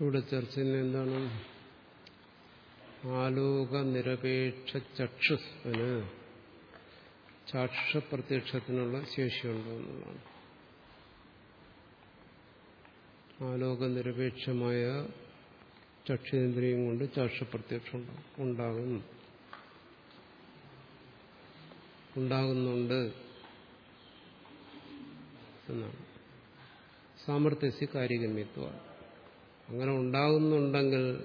ഇവിടെ ചർച്ച എന്താണ്? ആലോക നിരപേക്ഷ ചക്ഷുസ്വന് ചാക്ഷ പ്രത്യക്ഷത്തിനുള്ള ശേഷിയുണ്ടോ എന്നുള്ളതാണ്. ആലോക നിരപേക്ഷമായ ചക്ഷുതേന്ദ്രിയം കൊണ്ട് ചാക്ഷപ്രത്യക്ഷം ഉണ്ടാകും. ഉണ്ടാകുന്നുണ്ട് എന്നാണ്. സാമർഥ്യസി കാര്യഗമ്യത്വ അങ്ങനെ ഉണ്ടാകുന്നുണ്ടെങ്കിൽ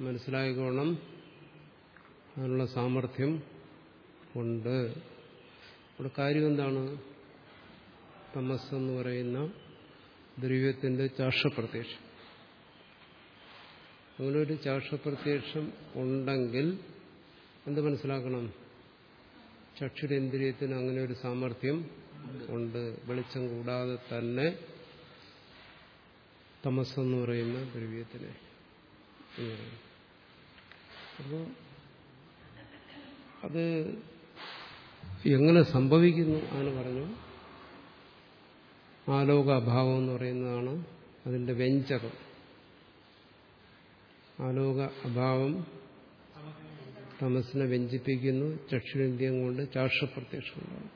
മനസ്സിലായിക്കോണം. അതിനുള്ള സാമർഥ്യം ഉണ്ട്. ഇവിടെ കാര്യം എന്താണ്? തമസ് എന്ന് പറയുന്ന ദ്രവ്യത്തിന്റെ ചാഷപ്രത്യക്ഷം അങ്ങനെ ഒരു ചാഷപ്രത്യക്ഷം ഉണ്ടെങ്കിൽ എന്ത് മനസ്സിലാക്കണം? ചക്ഷുരേന്ദ്രിയത്തിന് അങ്ങനെ ഒരു സാമർഥ്യം ഉണ്ട്. വെളിച്ചം കൂടാതെ തന്നെ തമസ് എന്ന് പറയുന്ന ദ്രവ്യത്തിനെ അപ്പോൾ അത് എങ്ങനെ സംഭവിക്കുന്നു എന്ന് പറഞ്ഞു. ആലോക അഭാവം എന്ന് പറയുന്നതാണ് അതിന്റെ വ്യഞ്ചകം ആലോക അഭാവം തമസിനെ വ്യഞ്ചിപ്പിക്കുന്നു ചക്ഷുരേന്ദ്രിയം കൊണ്ട് ചാഷപ്രത്യക്ഷമുണ്ടാകും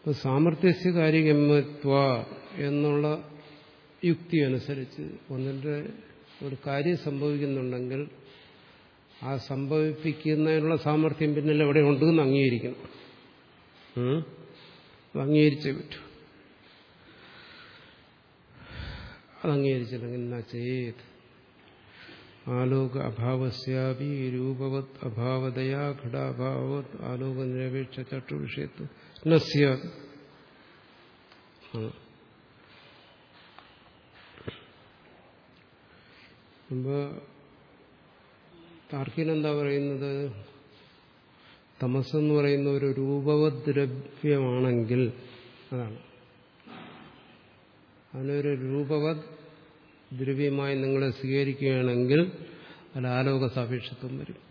അപ്പൊ സാമർത്ഥ്യസ്യ കാര്യഗമ്യത്വ എന്നുള്ള യുക്തി അനുസരിച്ച് ഒന്നിന്റെ ഒരു കാര്യം സംഭവിക്കുന്നുണ്ടെങ്കിൽ ആ സംഭവിപ്പിക്കുന്നതിനുള്ള സാമർഥ്യം പിന്നിൽ എവിടെ ഉണ്ടെന്ന് അംഗീകരിക്കണം. അംഗീകരിച്ചേ പറ്റൂ. അത് അംഗീകരിച്ചില്ലെങ്കിൽ എന്നാ ചെയ്ത് ആലോക അഭാവസ്യാപി രൂപവത് അഭാവതയാ ഘടാഭാവത് ആലോക നിരപേക്ഷ ചട്ടു താർക്കിനെന്താ പറയുന്നത്? തമസ് എന്ന് പറയുന്ന ഒരു രൂപവത് ദ്രവ്യമാണെങ്കിൽ അതാണ്. അതിനൊരു രൂപവത് ദ്രവ്യമായി നിങ്ങളെ സ്വീകരിക്കുകയാണെങ്കിൽ അതിൽ ആലോക സാപേക്ഷത്വം വരും.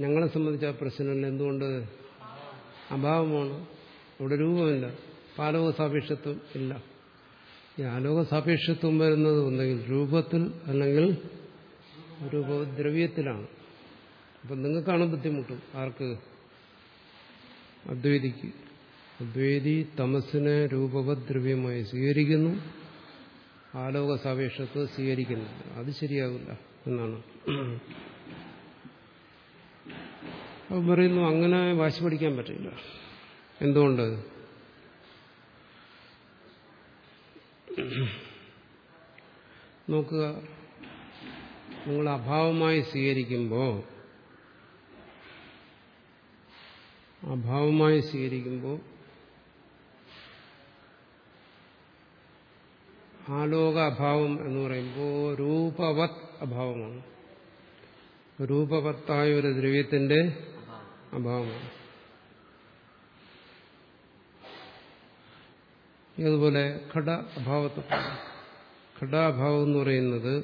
ഞങ്ങളെ സംബന്ധിച്ച് ആ പ്രശ്നമില്ല എന്തുകൊണ്ട് അഭാവമാണ്. അവിടെ രൂപമില്ല. ആലോക സാപേക്ഷത്വം ഇല്ല. ഈ ആലോക സാപേക്ഷത്വം വരുന്നത് ഒന്നെങ്കിൽ രൂപത്തിൽ അല്ലെങ്കിൽ രൂപദ്രവ്യത്തിലാണ്. അപ്പം നിങ്ങൾക്കാണ് ബുദ്ധിമുട്ട്. ആർക്ക്? അദ്വൈതിക്ക്. അദ്വൈതി തമസിനെ രൂപവദ്രവ്യമായി സ്വീകരിക്കുന്നു. ആലോക സാപേക്ഷത്വം സ്വീകരിക്കുന്നു അത് ശരിയാകില്ല എന്നാണ്. പറയുന്നു അങ്ങനെ വാശി പഠിക്കാൻ പറ്റില്ല. എന്തുകൊണ്ട്? നോക്കുക നിങ്ങൾ അഭാവമായി സ്വീകരിക്കുമ്പോൾ അഭാവമായി സ്വീകരിക്കുമ്പോൾ ആലോക അഭാവം എന്ന് പറയുമ്പോൾ രൂപവത് അഭാവമാണ്. രൂപവത്തായ ഒരു ദ്രവ്യത്തിന്റെ അഭാവമാണ് അതുപോലെ ഘട അഭാവത്തെ ഘടാഭാവം എന്ന് പറയുന്നത്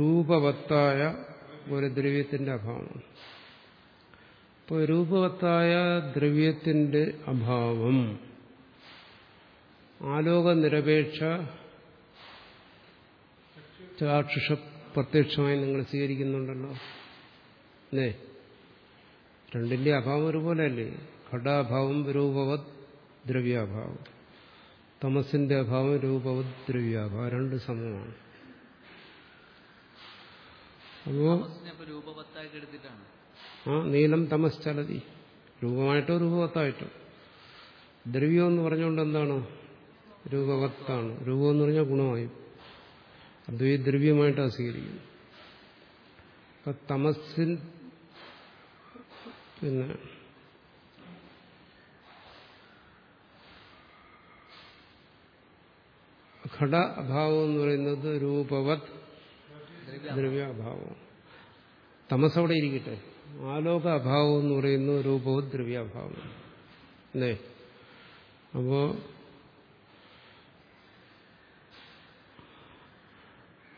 രൂപവത്തായ ഒരു ദ്രവ്യത്തിന്റെ അഭാവമാണ്. ഇപ്പോൾ രൂപവത്തായ ദ്രവ്യത്തിന്റെ അഭാവം ആലോക നിരപേക്ഷ ചാക്ഷുഷ പ്രത്യക്ഷമായി നിങ്ങൾ സ്വീകരിക്കുന്നുണ്ടല്ലോ. അല്ലേ രണ്ടിന്റെ അഭാവം ഒരുപോലെയല്ലേ? ഘടാഭാവം രൂപവത് ദ്രവ്യാഭാവം. തമസിന്റെ അഭാവം രൂപവത് ദ്രവ്യാഭാവം. രണ്ട് സമമാണ്. അപ്പോ ആ നീലം തമസ് ചലതി. രൂപമായിട്ടോ രൂപവത്തായിട്ടോ. ദ്രവ്യം എന്ന് പറഞ്ഞുകൊണ്ട് എന്താണ്? രൂപവത്താണ്. രൂപം എന്ന് പറഞ്ഞാൽ ഗുണമായി. ഈ ദ്രവ്യമായിട്ടാണ് സ്വീകരിക്കുന്നത്. അപ്പൊ തമസിൻ പിന്നെ. ഘട അഭാവം എന്ന് പറയുന്നത് രൂപവത് ദ്രവ്യാഭാവം. തമസ് അവിടെ ഇരിക്കട്ടെ. ആലോക അഭാവം എന്ന് പറയുന്നത് രൂപവത് ദ്രവ്യാഭാവം. അല്ലേ? അപ്പോ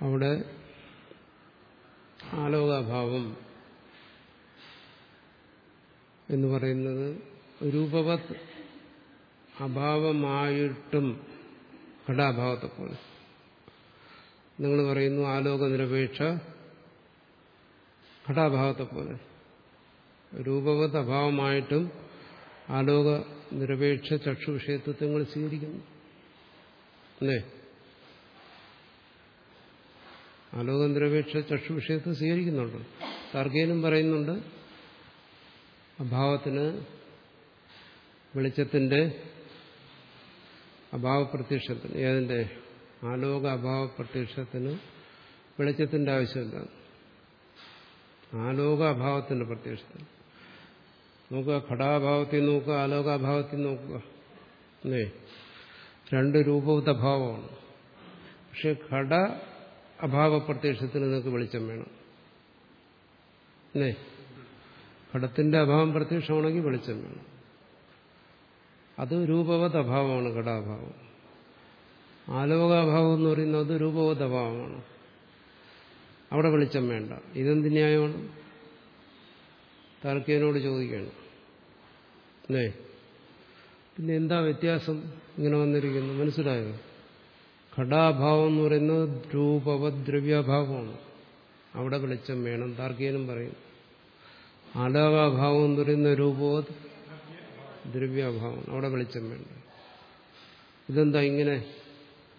അവിടെ ആലോകാഭാവം എന്ന് പറയുന്നത് രൂപവത് അഭാവമായിട്ടും ഘടാഭാവത്തെ പോലെ നിങ്ങൾ പറയുന്നു ആലോക നിരപേക്ഷ ഘടാഭാവത്തെ പോലെ രൂപവത് അഭാവമായിട്ടും ആലോക നിരപേക്ഷ ചക്ഷു വിഷയത്വത്തെ നിങ്ങൾ സ്വീകരിക്കുന്നു. അല്ലേ? ആലോക നിരപേക്ഷ ചക്ഷു വിഷയത്വം സ്വീകരിക്കുന്നുണ്ട്. താർക്കേനും പറയുന്നുണ്ട് അഭാവത്തിന് വെളിച്ചത്തിന്റെ അഭാവപ്രത്യക്ഷത്തിന് ഏതിന്റെ? ആലോക അഭാവ പ്രത്യക്ഷത്തിന് വെളിച്ചത്തിന്റെ ആവശ്യമില്ല. ആലോക അഭാവത്തിന്റെ പ്രത്യക്ഷത്തിന് നോക്കുക ഘടാഭാവത്തിൽ നോക്കുക ആലോകാഭാവത്തിൽ നോക്കുക. അല്ലേ? രണ്ട് രൂപവതഭാവമാണ് പക്ഷെ ഘട അഭാവ പ്രത്യക്ഷത്തിന് നിങ്ങൾക്ക് വെളിച്ചം വേണം. അല്ലേ? ഘടത്തിന്റെ അഭാവം പ്രത്യക്ഷമാണെങ്കിൽ വെളിച്ചം വേണം അത് രൂപവത് അഭാവമാണ് ഘടാഭാവം. ആലോകാഭാവം എന്ന് പറയുന്നത് രൂപവത് അഭാവമാണ് അവിടെ വെളിച്ചം വേണ്ട. ഇതെന്ത് ന്യായമാണ്? താർക്കിയനോട് ചോദിക്കുകയാണ്. അല്ലേ? പിന്നെ എന്താ വ്യത്യാസം? ഇങ്ങനെ വന്നിരിക്കുന്നു. മനസ്സിലായോ? ഘടാഭാവം എന്ന് പറയുന്നത് രൂപവദ്രവ്യാഭാവമാണ്. അവിടെ വെളിച്ചം വേണം താർക്കിയനും പറയും. ആലോകാഭാവം എന്ന് പറയുന്ന രൂപവത് ദ്രവ്യാഭാവം. അവിടെ വെളിച്ചം വേണ്ട. ഇതെന്താ ഇങ്ങനെ?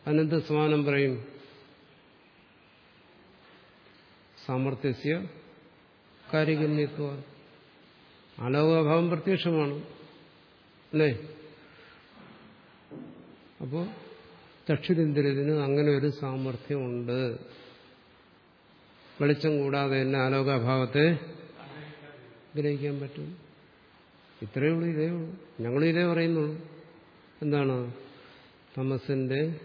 അനന്ത സമാനം പറയും? സാമർത്ഥ്യസ്യ കാര്യഗമ്യത്വ ആലോകാഭാവം പ്രത്യക്ഷമാണ്. അല്ലേ? അപ്പോ ദക്ഷിണേന്ദ്രത്തിന് അങ്ങനെ ഒരു സാമർഥ്യമുണ്ട് വെളിച്ചം കൂടാതെ തന്നെ ആലോകാഭാവത്തെ ഗ്രഹിക്കാൻ പറ്റും. ഇത്രയേ ഉള്ളൂ ഇതേ ഉള്ളൂ. ഞങ്ങളും ഇതേ പറയുന്നുള്ളൂ. എന്താണ് തമസിന്റെ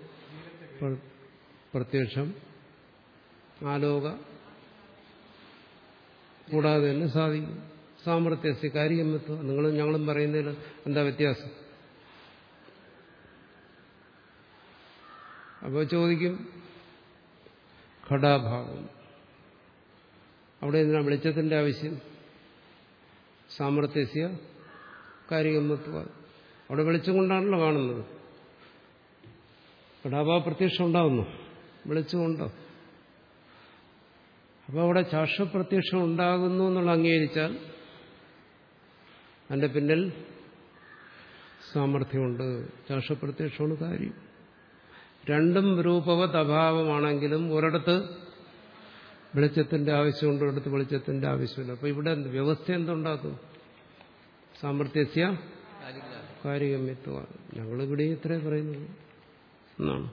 പ്രത്യക്ഷം? ആലോക. കൂടാതെ തന്നെ സാധിക്കും. സാമർത്ഥ്യസ്യ കാര്യഗമ്യത്വം നിങ്ങളും ഞങ്ങളും പറയുന്നതിൽ എന്താ വ്യത്യാസം? അപ്പോൾ ചോദിക്കും ഘടാഭാവം. അവിടെ എന്തിനാണ് വെളിച്ചത്തിന്റെ ആവശ്യം? സാമർത്ഥ്യസ്യ കാര്യമത്വ അവിടെ വെളിച്ചം കൊണ്ടാണല്ലോ കാണുന്നത്. ഘടാഭാവ പ്രത്യക്ഷം ഉണ്ടാവുന്നു. വെളിച്ചമുണ്ടോ അപ്പോൾ അവിടെ ചാഷപ്രത്യക്ഷം ഉണ്ടാകുന്നു എന്നുള്ള അംഗീകരിച്ചാൽ അതിന്റെ പിന്നിൽ സാമർഥ്യമുണ്ട്. ചാഷപ്രത്യക്ഷമാണ് കാര്യം. രണ്ടും രൂപവത് അഭാവമാണെങ്കിലും ഒരിടത്ത് വെളിച്ചത്തിന്റെ ആവശ്യമുണ്ടോ എടുത്ത് വെളിച്ചത്തിന്റെ ആവശ്യമില്ല. അപ്പൊ ഇവിടെ വ്യവസ്ഥ എന്തുണ്ടാക്കും? സാമർത്ഥ്യസ്യ കാര്യഗമ്യത്വ ഞങ്ങളിവിടെ ഇത്രേ പറയുന്നത് എന്നാണ്.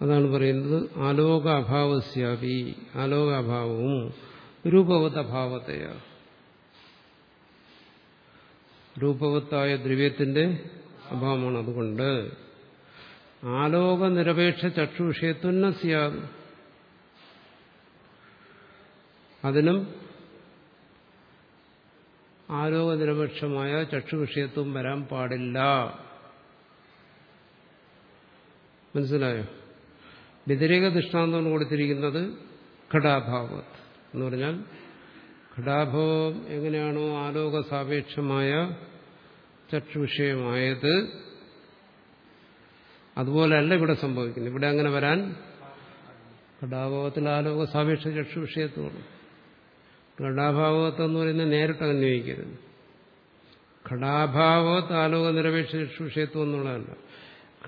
അതാണ് പറയുന്നത് ആലോകാഭാവസ്യാപി ആലോകാഭാവവും രൂപവത രൂപവത്തായ ദ്രവ്യത്തിന്റെ അഭാവമാണ് അതുകൊണ്ട്. ആലോക നിരപേക്ഷ ചക്ഷു വിഷയത്വന്ന സ്യാത് അതിനും ആലോക നിരപേക്ഷമായ ചക്ഷു വിഷയത്വം വരാൻ പാടില്ല. മനസ്സിലായോ? വ്യതിരേക ദൃഷ്ടാന്തമാണ് കൊടുത്തിരിക്കുന്നത് ഘടാഭാവത്ത് എന്ന് പറഞ്ഞാൽ ഘടാഭാവം എങ്ങനെയാണോ ആലോക സാപേക്ഷമായ ചക്ഷുവിഷയമായത്. അതുപോലെയല്ല ഇവിടെ സംഭവിക്കുന്നത്. ഇവിടെ അങ്ങനെ വരാൻ ഘടാഭാവത്തിൽ ആലോക സാപേക്ഷ ചക്ഷു വിഷയത്തോളം ഘടാഭാവത്ത് എന്ന് പറയുന്നത് നേരിട്ട് അന്വയിക്കരുത്. ഘടാഭാവത്ത് ആലോക നിരപേക്ഷ ചക്ഷു വിഷയത്വം എന്നുള്ളതല്ല.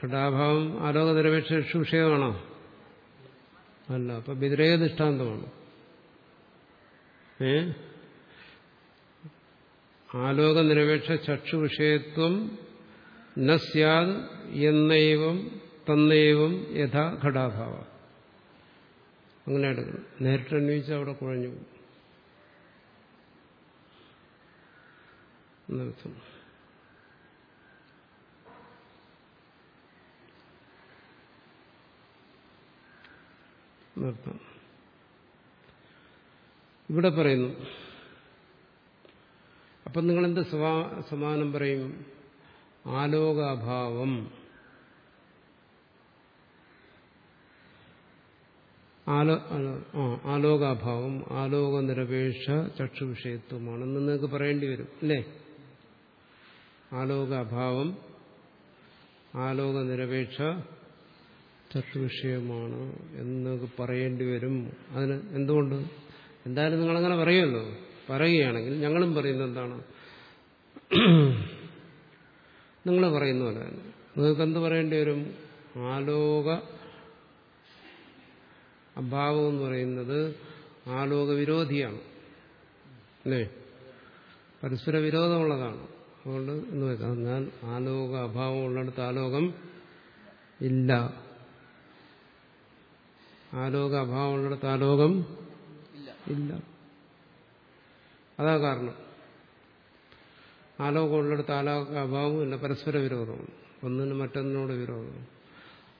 ഘടാഭാവം ആലോക നിരപേക്ഷ ചക്ഷു വിഷയമാണോ അല്ല. അപ്പൊ വ്യതിരേക ദൃഷ്ടാന്തമാണ്. ഏ? ആലോക നിരപേക്ഷ ചക്ഷു വിഷയത്വം ന എന്നൈവം തന്നൈവം യഥാ ഘടാഭാവ. അങ്ങനെ എടുക്കണം നേരിട്ട് അന്വയിച്ചാൽ അവിടെ കുഴഞ്ഞു എന്നർത്ഥം നിർത്താം ഇവിടെ പറയുന്നു. അപ്പം നിങ്ങളെന്ത് സമാനം പറയും? ആലോകാഭാവം. ആലോ ആലോകാഭാവം ആലോക നിരപേക്ഷ ചക്ഷു വിഷയത്വമാണെന്ന് നിങ്ങൾക്ക് പറയേണ്ടി വരും അല്ലേ? ആലോകാഭാവം ആലോക നിരപേക്ഷ ചക്ഷു വിഷയമാണ് എന്ന് നിങ്ങൾക്ക് പറയേണ്ടി വരും. അതിന് എന്തുകൊണ്ട്? എന്തായാലും നിങ്ങളങ്ങനെ പറയുമല്ലോ. പറയുകയാണെങ്കിൽ ഞങ്ങളും പറയുന്നത് എന്താണ്? നിങ്ങൾ പറയുന്ന പോലെ നിങ്ങൾക്ക് എന്ത് പറയേണ്ടി വരും? ആലോക അഭാവം എന്ന് പറയുന്നത് ആലോക വിരോധിയാണ്. അല്ലേ? പരസ്പര വിരോധമുള്ളതാണ്. അതുകൊണ്ട് എന്ന് വെച്ചാൽ ഞാൻ ആലോക അഭാവം ഉള്ളിടത്ത് ആലോകം ഇല്ല. ആലോക അഭാവം ഉള്ളിടത്ത് ആലോകം ഇല്ല. അതാ കാരണം. ആലോകം ഉള്ളിടത്ത് ആലോക അഭാവവും ഇല്ല പരസ്പര വിരോധമാണ് ഒന്നിന് മറ്റൊന്നിനോട് വിരോധം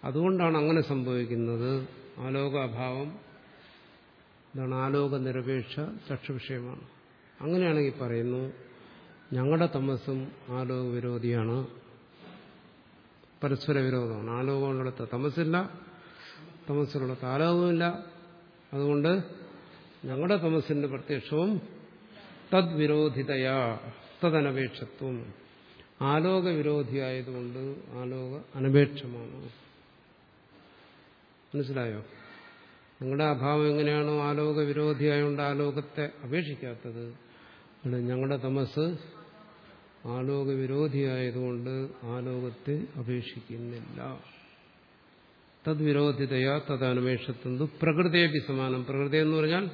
അതുകൊണ്ടാണ് അങ്ങനെ സംഭവിക്കുന്നത്. ആലോക അഭാവം എന്താണ് ആലോക നിരപേക്ഷ ചക്ഷുവിഷയമാണ്. അങ്ങനെയാണെങ്കിൽ പറയുന്നു ഞങ്ങളുടെ തമസ്സും ആലോക വിരോധിയാണ് പരസ്പര വിരോധമാണ്. ആലോകമുള്ളിടത്ത് തമസ്സില്ല തമസ്സിലുള്ളത് ആലോകമില്ല അതുകൊണ്ട് ഞങ്ങളുടെ തമസ്സിന്റെ പ്രത്യക്ഷവും തദ്വിരോധിതയാ തദനപേക്ഷത്വം. ആലോക വിരോധിയായതുകൊണ്ട് ആലോക അനപേക്ഷമാണ്. മനസ്സിലായോ? നിങ്ങളുടെ അഭാവം എങ്ങനെയാണോ ആലോക വിരോധിയായതുകൊണ്ട് ആലോകത്തെ അപേക്ഷിക്കാത്തത്. ഞങ്ങളുടെ തമസ് ആലോക വിരോധിയായതുകൊണ്ട് ആലോകത്തെ അപേക്ഷിക്കുന്നില്ല. തദ്വിരോധിതയാ തദനുമേഷത്തു പ്രകൃതിയെ സമാനം. പ്രകൃതി എന്ന് പറഞ്ഞാൽ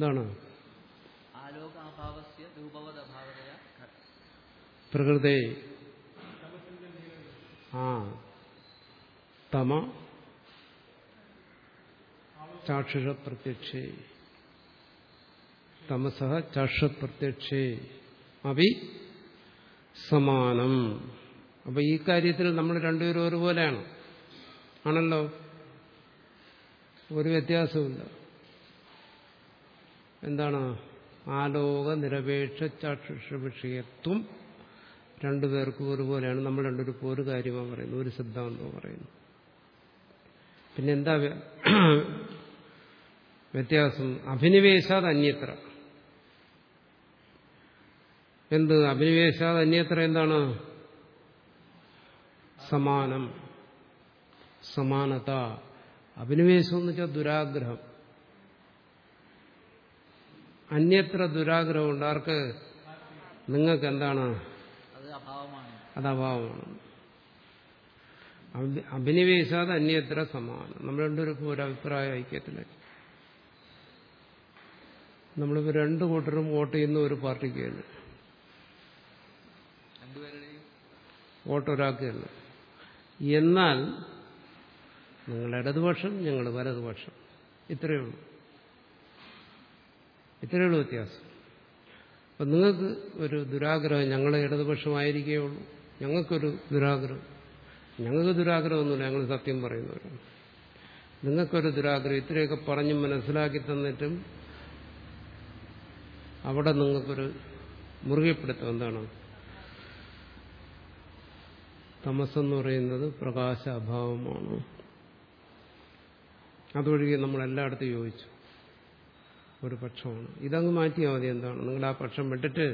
എന്താണ്? പ്രകൃതി. ആ. തമ. ചാക്ഷുഷ പ്രത്യക്ഷേ തമസ ചാക്ഷ പ്രത്യക്ഷേ അവി സമാനം. അപ്പൊ ഈ കാര്യത്തിൽ നമ്മൾ രണ്ടുപേരും ഒരുപോലെയാണ്. ആണല്ലോ? ഒരു വ്യത്യാസമില്ല എന്താണ്? ആലോക നിരപേക്ഷ ചാക്ഷുഷ വിഷയത്വം രണ്ടുപേർക്കും ഒരുപോലെയാണ്. നമ്മൾ രണ്ടുപേർക്കും ഒരു കാര്യമാണ് പറയുന്നത്. ഒരു സിദ്ധാന്തവും പറയുന്നു. പിന്നെ എന്താ വ്യ- വ്യത്യാസം? അഭിനിവേശാത് അന്യത്ര എന്ത്? അഭിനിവേശാത് അന്യത്ര എന്താണ്? സമാനം. സമാനത. അഭിനിവേശം എന്ന് വെച്ചാൽ ദുരാഗ്രഹം. അന്യത്ര ദുരാഗ്രഹമുണ്ട്. ആർക്ക്? നിങ്ങൾക്ക് എന്താണ് അത് അഭാവമാണ്. അഭിനിവേശാതെ അന്യത്ര സമാനം. നമ്മൾ രണ്ടുപേർക്കും ഒരു അഭിപ്രായ ഐക്യത്തിലായി നമ്മളിപ്പോൾ രണ്ടു കൂട്ടരും വോട്ട് ചെയ്യുന്ന ഒരു പാർട്ടിക്ക് തന്നെ വോട്ട് ഒരാൾക്ക് തന്നെ എന്നാൽ നിങ്ങൾ ഇടതുപക്ഷം ഞങ്ങൾ വലതുപക്ഷം. ഇത്രയേ ഉള്ളൂ. ഇത്രയേ ഉള്ളൂ വ്യത്യാസം. അപ്പം നിങ്ങൾക്ക് ഒരു ദുരാഗ്രഹം ഞങ്ങൾ ഇടതുപക്ഷമായിരിക്കേ ഉള്ളൂ ഞങ്ങൾക്കൊരു ദുരാഗ്രഹം. ഞങ്ങൾക്ക് ദുരാഗ്രഹമൊന്നുമില്ല ഞങ്ങൾ സത്യം പറയുന്നവരാണ് നിങ്ങൾക്കൊരു ദുരാഗ്രഹം ഇത്രയൊക്കെ പറഞ്ഞ് മനസ്സിലാക്കി തന്നിട്ടും അവിടെ നിങ്ങൾക്കൊരു മുറുകെപ്പെടുത്തം എന്താണ്? തമസെന്ന് പറയുന്നത് പ്രകാശ അഭാവമാണ് അതൊഴികെ നമ്മൾ എല്ലായിടത്തും യോജിച്ചു. ഒരു പക്ഷമാണ്. ഇതങ്ങ് മാറ്റിയാൽ മതി എന്താണ്? നിങ്ങൾ ആ പക്ഷം വിട്ടിട്ട്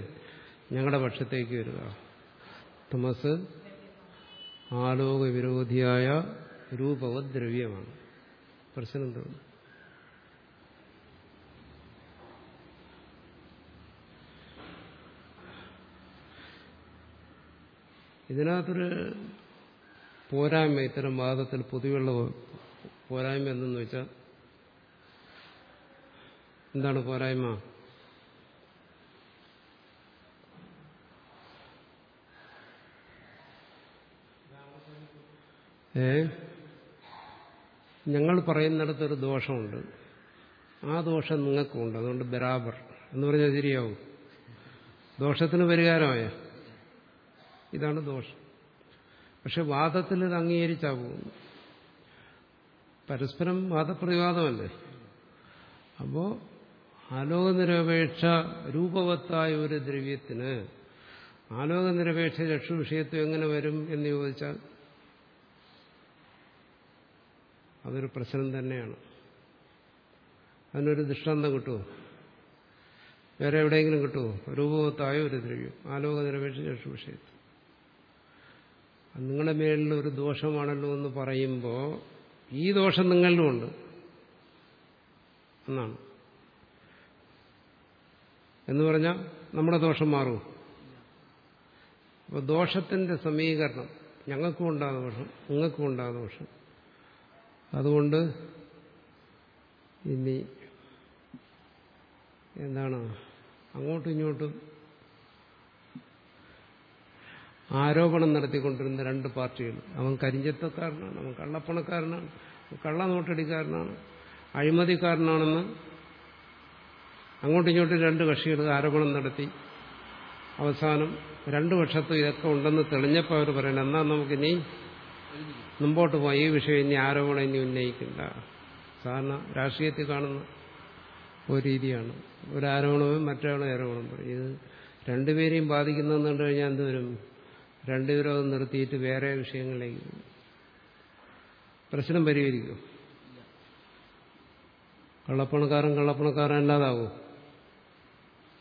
ഞങ്ങളുടെ പക്ഷത്തേക്ക് വരിക. തമസ് ആലോക വിരോധിയായ രൂപവത് ദ്രവ്യമാണ് പ്രശ്നം തോന്നുന്നു ഇതിനകത്തൊരു പോരായ്മ ഇത്തരം വാദത്തിൽ പൊതുവെയുള്ള പോരായ്മ എന്തെന്ന് വെച്ചാൽ എന്താണ് പോരായ്മ? ഏ? ഞങ്ങൾ പറയുന്നിടത്തൊരു ദോഷമുണ്ട്. ആ ദോഷം നിങ്ങൾക്കുണ്ട്. അതുകൊണ്ട് ബരാബർ. എന്ന് പറഞ്ഞാൽ ശരിയാവും. ദോഷത്തിന് പരിഹാരമായ. ഇതാണ് ദോഷം. പക്ഷെ വാദത്തിൽ ഇത് അംഗീകരിച്ചാ പോകുന്നു. പരസ്പരം വാദപ്രതിവാദമല്ലേ? അപ്പോ ആലോകനിരപേക്ഷ രൂപവത്തായ ഒരു ദ്രവ്യത്തിന് ആലോകനിരപേക്ഷ ചക്ഷു വിഷയത്വം എങ്ങനെ വരും എന്ന് ചോദിച്ചാൽ അതൊരു പ്രശ്നം തന്നെയാണ്. അതിനൊരു ദൃഷ്ടാന്തം കിട്ടുമോ? വേറെ എവിടെയെങ്കിലും കിട്ടുമോ? രൂപവത്തായ ഒരു ദ്രവ്യം ആലോകനിരപേക്ഷ നിരപേക്ഷ വിഷയത്തിൽ നിങ്ങളുടെ മേലിൽ ഒരു ദോഷമാണല്ലോ എന്ന് പറയുമ്പോൾ ഈ ദോഷം നിങ്ങളിലുമുണ്ട് എന്നാണ്. എന്ന് പറഞ്ഞാൽ നമ്മുടെ ദോഷം മാറും. അപ്പോൾ ദോഷത്തിന്റെ സമീകരണം. ഞങ്ങൾക്കും ഉണ്ടാ ദോഷം നിങ്ങൾക്കും ഉണ്ടാ ദോഷം. അതുകൊണ്ട് ഇനി എന്താണ്? അങ്ങോട്ടും ഇങ്ങോട്ടും ആരോപണം നടത്തിക്കൊണ്ടിരുന്ന രണ്ട് പാർട്ടികൾ. അവൻ കരിഞ്ചത്തക്കാരനാണ് അവൻ കള്ളപ്പണക്കാരനാണ് കള്ള നോട്ടടിക്കാരനാണ് അഴിമതിക്കാരനാണെന്ന് അങ്ങോട്ടും ഇങ്ങോട്ടും രണ്ട് കക്ഷികൾ ആരോപണം നടത്തി. അവസാനം രണ്ടു പക്ഷത്തും ഇതൊക്കെ ഉണ്ടെന്ന് തെളിഞ്ഞപ്പോൾ അവർ പറയണം എന്നാൽ നമുക്കിനി മുമ്പോട്ട് പോയി ഈ വിഷയം ഇനി ആരോപണം ഇനി ഉന്നയിക്കണ്ട. സാധാരണ രാഷ്ട്രീയത്തിൽ കാണുന്ന ഒരു രീതിയാണ്. ഒരു ആരോപണവും മറ്റൊരാളും ആരോപണം. പറയും ഇത് രണ്ടുപേരെയും ബാധിക്കുന്നതെന്ന് കണ്ടു കഴിഞ്ഞാൽ എന്തുവരും രണ്ടുപേരും അത് നിർത്തിയിട്ട് വേറെ വിഷയങ്ങളിലേക്ക് പ്രശ്നം പരിഹരിക്കും. കള്ളപ്പണക്കാരൻ കള്ളപ്പണക്കാരൻ അല്ലാതാവും.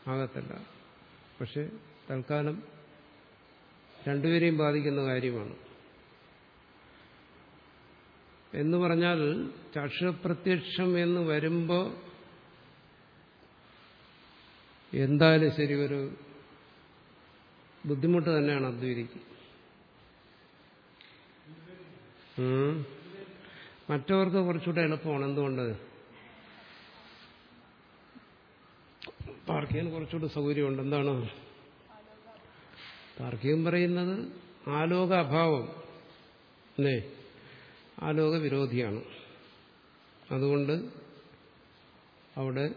ആകത്തില്ല. പക്ഷെ തൽക്കാലം രണ്ടുപേരെയും ബാധിക്കുന്ന കാര്യമാണ്. എന്ന് പറഞ്ഞാൽ ചക്ഷുപ്രത്യക്ഷം എന്ന് വരുമ്പോൾ എന്തായാലും ശരി ഒരു ബുദ്ധിമുട്ട് തന്നെയാണ് അദ്വൈതിക്ക്. മറ്റവർക്ക് കുറച്ചുകൂടെ എളുപ്പമാണ് എന്തുകൊണ്ട്? താർക്കികന് കുറച്ചുകൂടെ സൗകര്യമുണ്ട്. എന്താണ്? താർക്കികം പറയുന്നത് ആലോക അഭാവം അല്ലേ ആലോക വിരോധിയാണ് അതുകൊണ്ട് അവിടെ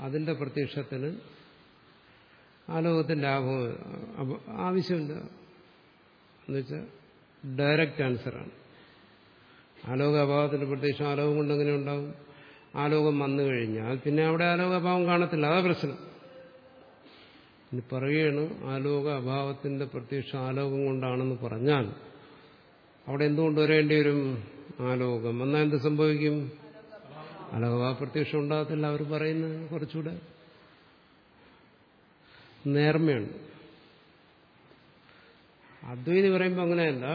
അതിന്റെ പ്രത്യക്ഷത്തിന് ആലോകത്തിന്റെ ലാഭം ആവശ്യമില്ല. എന്നുവെച്ചാൽ ഡയറക്റ്റ് ആൻസറാണ്. ആലോക അഭാവത്തിന്റെ പ്രത്യക്ഷം ആലോകം കൊണ്ട് എങ്ങനെ ഉണ്ടാവും? ആലോകം വന്നു കഴിഞ്ഞാൽ പിന്നെ അവിടെ ആലോക അഭാവം കാണത്തില്ല. അതാ പ്രശ്നം. ഇനി പറയുകയാണ് ആലോക അഭാവത്തിന്റെ പ്രത്യക്ഷ ആലോകം കൊണ്ടാണെന്ന് പറഞ്ഞാൽ അവിടെ എന്തുകൊണ്ട് വരേണ്ടി വരും ആലോകം? എന്നാൽ എന്ത് സംഭവിക്കും? ആലോകഭാവ പ്രത്യക്ഷം ഉണ്ടാകത്തില്ല അവർ പറയുന്നത് കുറച്ചുകൂടെ നേർമ്മയുണ്ട് അദ്വൈതി പറയുമ്പോൾ അങ്ങനെയല്ല.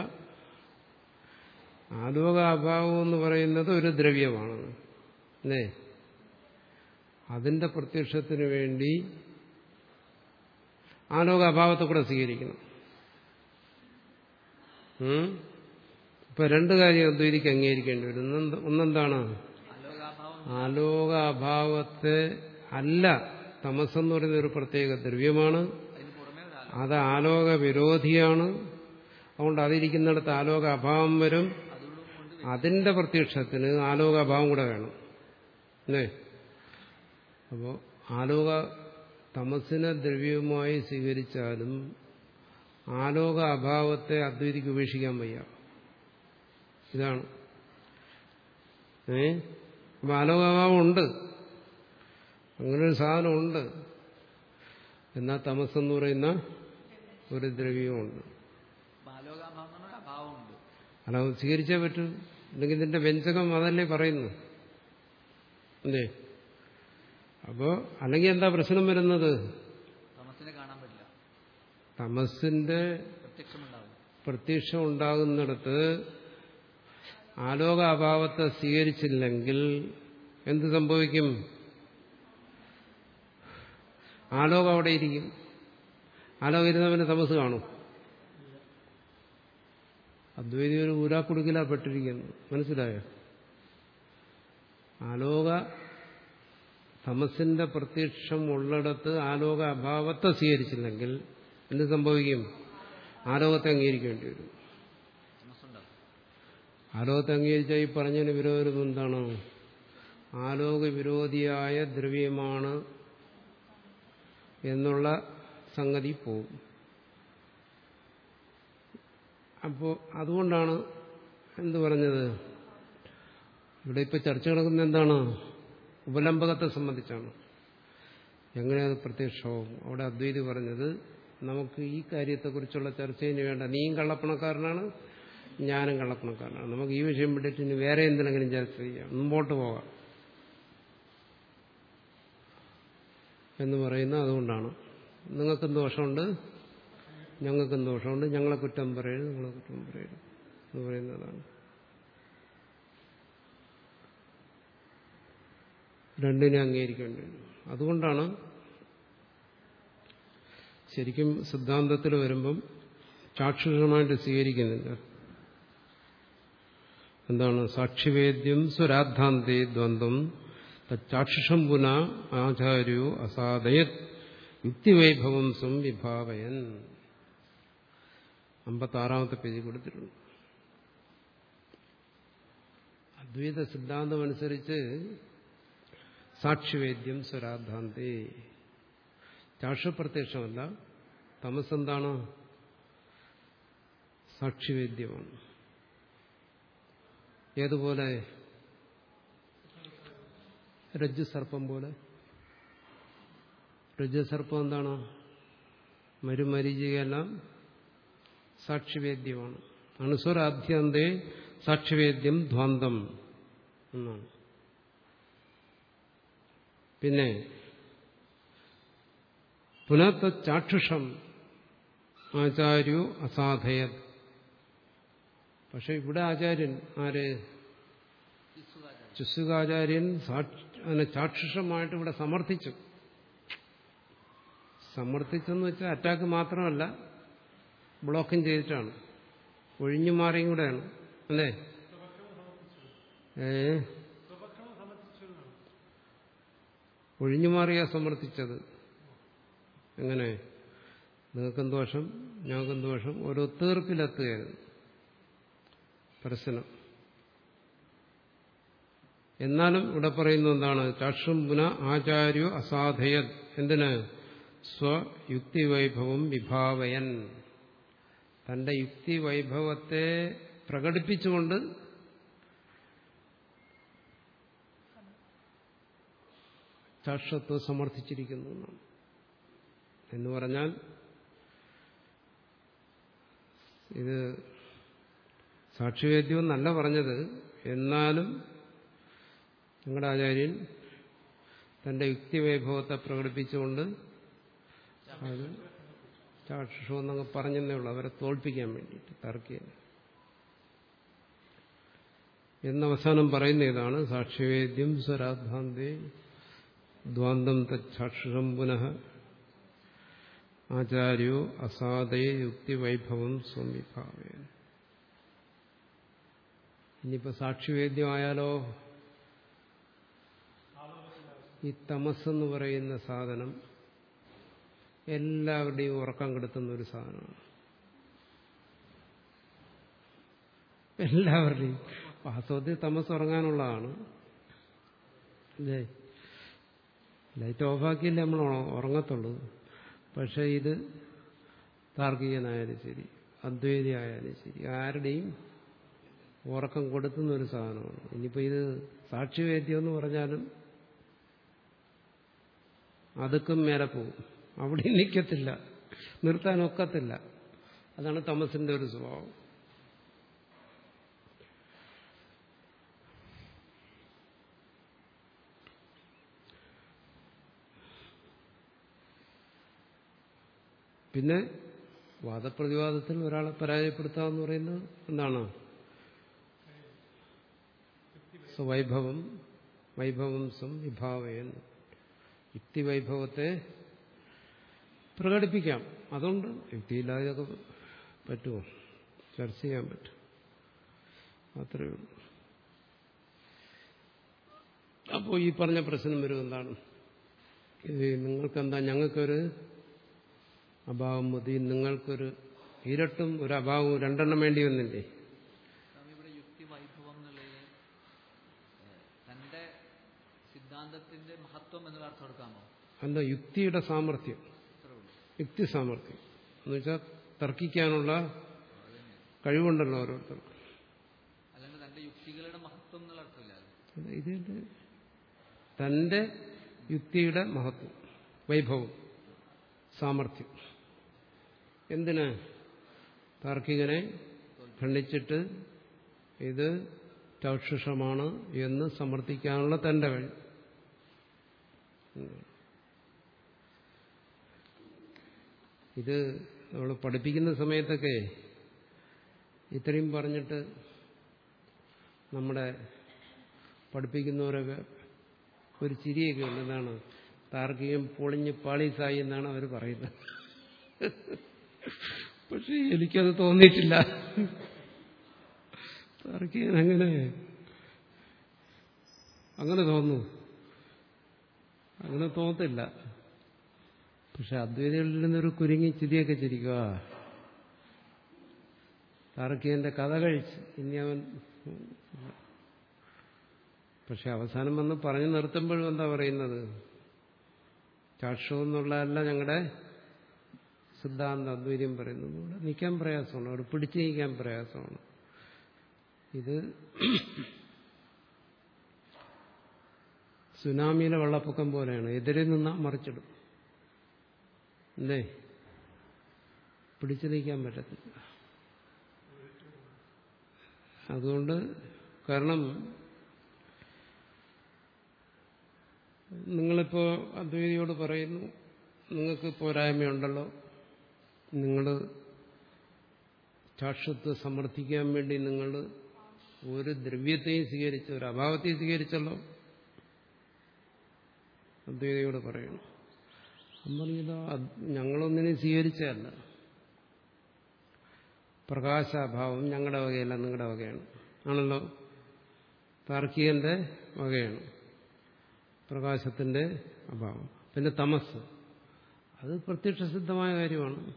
ആലോക അഭാവം എന്ന് പറയുന്നത് ഒരു ദ്രവ്യമാണ്. അല്ലേ? അതിന്റെ പ്രത്യക്ഷത്തിന് വേണ്ടി ആലോക അഭാവത്തെ കൂടെ സ്വീകരിക്കണം? ഇപ്പൊ രണ്ട് കാര്യം അദ്വൈതിക്ക് അംഗീകരിക്കേണ്ടി വരും. ഒന്നെന്ത- ഒന്നെന്താണ്? ആലോകാഭാവത്തെ അല്ല തമസെന്ന് പറയുന്ന ഒരു പ്രത്യേക ദ്രവ്യമാണ്. അത് ആലോക വിരോധിയാണ് അതുകൊണ്ട് അതിരിക്കുന്നിടത്ത് ആലോക അഭാവം വരും. അതിന്റെ പ്രത്യക്ഷത്തിന് ആലോകാഭാവം കൂടെ വേണം. അല്ലേ? അപ്പോൾ ആലോക തമസിനെ ദ്രവ്യവുമായി സ്വീകരിച്ചാലും ആലോക അഭാവത്തെ അദ്വൈതിക്ക് ഉപേക്ഷിക്കാൻ വയ്യ. ഇതാണ്. ഏ? അപ്പം ആലോകാഭാവം ഉണ്ട്. അങ്ങനൊരു സാധനമുണ്ട് എന്നാൽ തമസെന്ന് പറയുന്ന ഒരു ദ്രവ്യമുണ്ട് അല്ല സ്വീകരിച്ചേ പറ്റൂ. അല്ലെങ്കിൽ ഇതിന്റെ വ്യഞ്ജകം അതല്ലേ പറയുന്നു അല്ലേ? അപ്പോ അല്ലെങ്കിൽ എന്താ പ്രശ്നം വരുന്നത്? തമസിന്റെ പ്രത്യക്ഷം ഉണ്ടാകുന്നിടത്ത് ആലോക അഭാവത്തെ സ്വീകരിച്ചില്ലെങ്കിൽ എന്ത് സംഭവിക്കും? ആലോകം അവിടെ ഇരിക്കും. ആലോകം ഇരുന്നവന് തമസ് കാണും. അദ്വൈതി ഒരു ഊരാക്കുടുക്കിലാണ് പെട്ടിരിക്കുന്നു മനസ്സിലായോ? ആലോക തമസിന്റെ പ്രത്യക്ഷം ഉള്ളിടത്ത് ആലോക അഭാവത്തെ സ്വീകരിച്ചില്ലെങ്കിൽ എന്ത് സംഭവിക്കും? ആലോകത്തെ അംഗീകരിക്കേണ്ടി വരും. ആലോകത്തെ അംഗീകരിച്ച ഈ പറഞ്ഞതിന് വിരോധം എന്താണ്? ആലോക വിരോധിയായ ദ്രവ്യമാണ് എന്നുള്ള സംഗതി പോവും. അപ്പോൾ അതുകൊണ്ടാണ് എന്തു പറഞ്ഞത്? ഇവിടെ ഇപ്പൊ ചർച്ച നടക്കുന്ന എന്താണ്? ഉപലംബകത്തെ സംബന്ധിച്ചാണ്. എങ്ങനെയാണ് പ്രത്യക്ഷവും? അവിടെ അദ്വൈതി പറഞ്ഞത് നമുക്ക് ഈ കാര്യത്തെക്കുറിച്ചുള്ള ചർച്ചയിന് വേണ്ട. നീയും കള്ളപ്പണക്കാരനാണ് ഞാനും കള്ളപ്പണക്കാരനാണ്. നമുക്ക് ഈ വിഷയം വിട്ടിട്ട് ഇനി വേറെ എന്തിനെങ്കിലും ചർച്ച ചെയ്യാം. മുമ്പോട്ട് പോകാം. എന്ന് പറയുന്ന അതുകൊണ്ടാണ്. നിങ്ങൾക്കും ദോഷമുണ്ട്? ഞങ്ങൾക്കും ദോഷമുണ്ട്? ഞങ്ങളെ കുറ്റം പറയരുത് നിങ്ങളെ കുറ്റം പറയരുത്. എന്ന് പറയുന്നതാണ്. രണ്ടിനെ അംഗീകരിക്കേണ്ടി വരും അതുകൊണ്ടാണ് ശരിക്കും സിദ്ധാന്തത്തിൽ വരുമ്പം ചാക്ഷുഷമായിട്ട് സ്വീകരിക്കുന്നില്ല. എന്താണ്? സാക്ഷിവേദ്യം സ്വരാദ്ധാന്തേ ദ്വന്ദ്വം ചാക്ഷുഷം പുന ആചാര്യോ അസാധയത് യുക്തിവൈഭവം സംവിഭാവയൻ അമ്പത്താറാമത്തെ പേജ് കൊടുത്തിട്ടുണ്ട്. അദ്വൈത സിദ്ധാന്തമനുസരിച്ച് സാക്ഷിവേദ്യം സ്വരാധാന്തേ. ചാക്ഷുപ്രത്യക്ഷമല്ല തമസ് എന്താണ് സാക്ഷിവേദ്യമാണ് ഏതുപോലെ? രജ്ജുസർപ്പം പോലെ. രജ്ജുസർപ്പം എന്താണ്? മരുമരീചികയെല്ലാം സാക്ഷിവേദ്യമാണ് അണുസ്വരാദ്യന്തേ സാക്ഷിവേദ്യം ധ്വാന്തം എന്നാണ്. പിന്നെ പുനത്ത ചാക്ഷുഷം ആചാര്യോ അസാധയത് പക്ഷെ ഇവിടെ ആചാര്യൻ ആര്? ചുസുകാചാര്യൻ ചാക്ഷുഷമായിട്ട് ഇവിടെ സമർത്ഥിച്ചു. സമർത്ഥിച്ചെന്ന് വെച്ചാൽ അറ്റാക്ക് മാത്രമല്ല ബ്ലോക്കും ചെയ്തിട്ടാണ്. ഒഴിഞ്ഞു മാറിയും കൂടെയാണ്. അല്ലേ? ഏ? ഒഴിഞ്ഞു മാറിയാ സമർത്ഥിച്ചത്. എങ്ങനെ? നിങ്ങൾക്കും ദോഷം? ഞങ്ങൾക്കും ദോഷം? ഒരു തീർപ്പിലെത്തുകയായിരുന്നു. പ്രശ്നം. എന്നാലും ഇവിടെ പറയുന്ന എന്താണ്? ചാക്ഷും പുന ആചാര്യോ അസാധയത് എന്തിന്? സ്വയുക്തി വൈഭവം വിഭാവയൻ. തന്റെ യുക്തി വൈഭവത്തെ പ്രകടിപ്പിച്ചുകൊണ്ട് ചാക്ഷത്വം സമർത്ഥിച്ചിരിക്കുന്നു എന്ന് പറഞ്ഞാൽ ഇത് സാക്ഷിവേദ്യം എന്നല്ല പറഞ്ഞത്. എന്നാലും നിങ്ങളുടെ ആചാര്യൻ തന്റെ യുക്തിവൈഭവത്തെ പ്രകടിപ്പിച്ചുകൊണ്ട് അത് ചാക്ഷു എന്നങ്ങ് പറഞ്ഞതേ ഉള്ളൂ. അവരെ തോൽപ്പിക്കാൻ വേണ്ടിയിട്ട് തർക്കിയത് എന്നവസാനം പറയുന്ന ഇതാണ് സാക്ഷിവേദ്യം സ്വരാദ്ധാന്തേ ദ്വാന്തം തക്ഷുഷം പുനഃ. ആചാര്യോ അസാദയ യുക്തിവൈഭവം സ്വമിഭാവയൻ ഇനിയിപ്പോ സാക്ഷിവേദ്യമായാലോ? ഈ തമസ്സെന്ന് പറയുന്ന സാധനം എല്ലാവരുടെയും ഉറക്കം കെടുത്തുന്ന ഒരു സാധനമാണ്. എല്ലാവരുടെയും. വാസ്തവത്തിൽ തമസ് ഉറങ്ങാനുള്ളതാണ്. അല്ലേ? ലൈറ്റ് ഓഫാക്കിയല്ലേ നമ്മൾ ഉറങ്ങത്തുള്ളൂ. പക്ഷെ ഇത് താർക്കികനായാലും ശരി അദ്വൈതി ആയാലും ശരി ആരുടെയും ഉറക്കം കൊടുക്കുന്ന ഒരു സാധനമാണ്. ഇനിയിപ്പോൾ ഇത് സാക്ഷിവേദ്യമെന്ന് പറഞ്ഞാലും അതുക്കും മേലെ പോകും. അവിടെ നിൽക്കത്തില്ല നിർത്താൻ ഒക്കത്തില്ല അതാണ് തമസിന്റെ ഒരു സ്വഭാവം. പിന്നെ വാദപ്രതിവാദത്തിൽ ഒരാളെ പരാജയപ്പെടുത്താമെന്ന് പറയുന്നത് എന്താണ്? സ്വൈഭവം വൈഭവം സം വിഭാവയൻ. യുക്തിവൈഭവത്തെ പ്രകടിപ്പിക്കാം. അതുകൊണ്ട് യുക്തിയില്ലാതെയൊക്കെ പറ്റുമോ? ചർച്ച ചെയ്യാൻ പറ്റും. അത്രയേ ഉള്ളൂ. അപ്പോൾ ഈ പറഞ്ഞ പ്രശ്നം വരും എന്താണ്? നിങ്ങൾക്ക് നിങ്ങൾക്കെന്താ? ഞങ്ങൾക്കൊരു അഭാവം മതി നിങ്ങൾക്കൊരു ഇരട്ടും ഒരു അഭാവവും രണ്ടെണ്ണം വേണ്ടി വന്നില്ലേ? അല്ല സിദ്ധാന്തത്തിന്റെ മഹത്വം എന്നുള്ള അർത്ഥം എടുക്കാമോ? യുക്തിയുടെ സാമർഥ്യം? യുക്തി സാമർഥ്യം. എന്ന് വെച്ചാൽ തർക്കിക്കാനുള്ള കഴിവുണ്ടല്ലോ ഓരോരുത്തർക്കും. അല്ലെങ്കിൽ തന്റെ യുക്തികളുടെ മഹത്വം എന്നുള്ള അർത്ഥമില്ല ഇത് തന്റെ യുക്തിയുടെ മഹത്വം വൈഭവം സാമർഥ്യം. എന്തിന്? താർക്കികനെ ഖണ്ഡിച്ചിട്ട് ഇത് ചാക്ഷുഷമാണ് എന്ന് സമർത്ഥിക്കാനുള്ള തന്റെ വഴി. ഇത് നമ്മൾ പഠിപ്പിക്കുന്ന സമയത്തൊക്കെ ഇത്രയും പറഞ്ഞിട്ട് നമ്മുടെ പഠിപ്പിക്കുന്നവരൊക്കെ ഒരു ചിരിയൊക്കെ ഉണ്ട് താർക്കികം പൊളിഞ്ഞ് പാളീസായി എന്നാണ് അവർ പറയുന്നത്. പക്ഷെ എനിക്കത് തോന്നിയിട്ടില്ല. താർക്കികൻ അങ്ങനെ അങ്ങനെ തോന്നുന്നു. അങ്ങനെ തോന്നത്തില്ല. പക്ഷെ അദ്വൈതകളിൽ നിന്നൊരു കുരുങ്ങി ചിരിയൊക്കെ ചിരിക്കുക താർക്കിയന്റെ കഥ കഴിച്ച് ഇനി അവൻ പക്ഷെ അവസാനം വന്ന് പറഞ്ഞു നിർത്തുമ്പോഴും എന്താ പറയുന്നത്? ചാക്ഷു എന്നുള്ളതല്ല ഞങ്ങളുടെ സിദ്ധാന്ത അദ്വൈര്യം പറയുന്നു. ഇവിടെ നിൽക്കാൻ പ്രയാസമാണ്. അവിടെ പിടിച്ചു നിൽക്കാൻ പ്രയാസമാണ്. ഇത് സുനാമിയിലെ വെള്ളപ്പൊക്കം പോലെയാണ്. എതിരെ നിന്നാൽ മറിച്ചിടും. അല്ലേ? പിടിച്ചു നീക്കാൻ പറ്റത്തില്ല. അതുകൊണ്ട് കാരണം നിങ്ങളിപ്പോ അദ്വൈതിയോട് പറയുന്നു നിങ്ങൾക്ക് പോരായ്മയുണ്ടല്ലോ. നിങ്ങൾ ചാക്ഷത്വം സമർത്ഥിക്കാൻ വേണ്ടി നിങ്ങൾ ഒരു ദ്രവ്യത്തെയും സ്വീകരിച്ച ഒരു അഭാവത്തെയും സ്വീകരിച്ചല്ലോ? അദ്വൈതയോട് പറയുന്നു പറഞ്ഞത് ഞങ്ങളൊന്നിനെയും സ്വീകരിച്ചതല്ല. പ്രകാശാഭാവം ഞങ്ങളുടെ വകയല്ല നിങ്ങളുടെ വകയാണ്. ആണല്ലോ? താർക്കികന്റെ വകയാണ്. പ്രകാശത്തിന്റെ അഭാവം. പിന്നെ തമസ്. അത് പ്രത്യക്ഷ പ്രത്യക്ഷസിദ്ധമായ കാര്യമാണ്.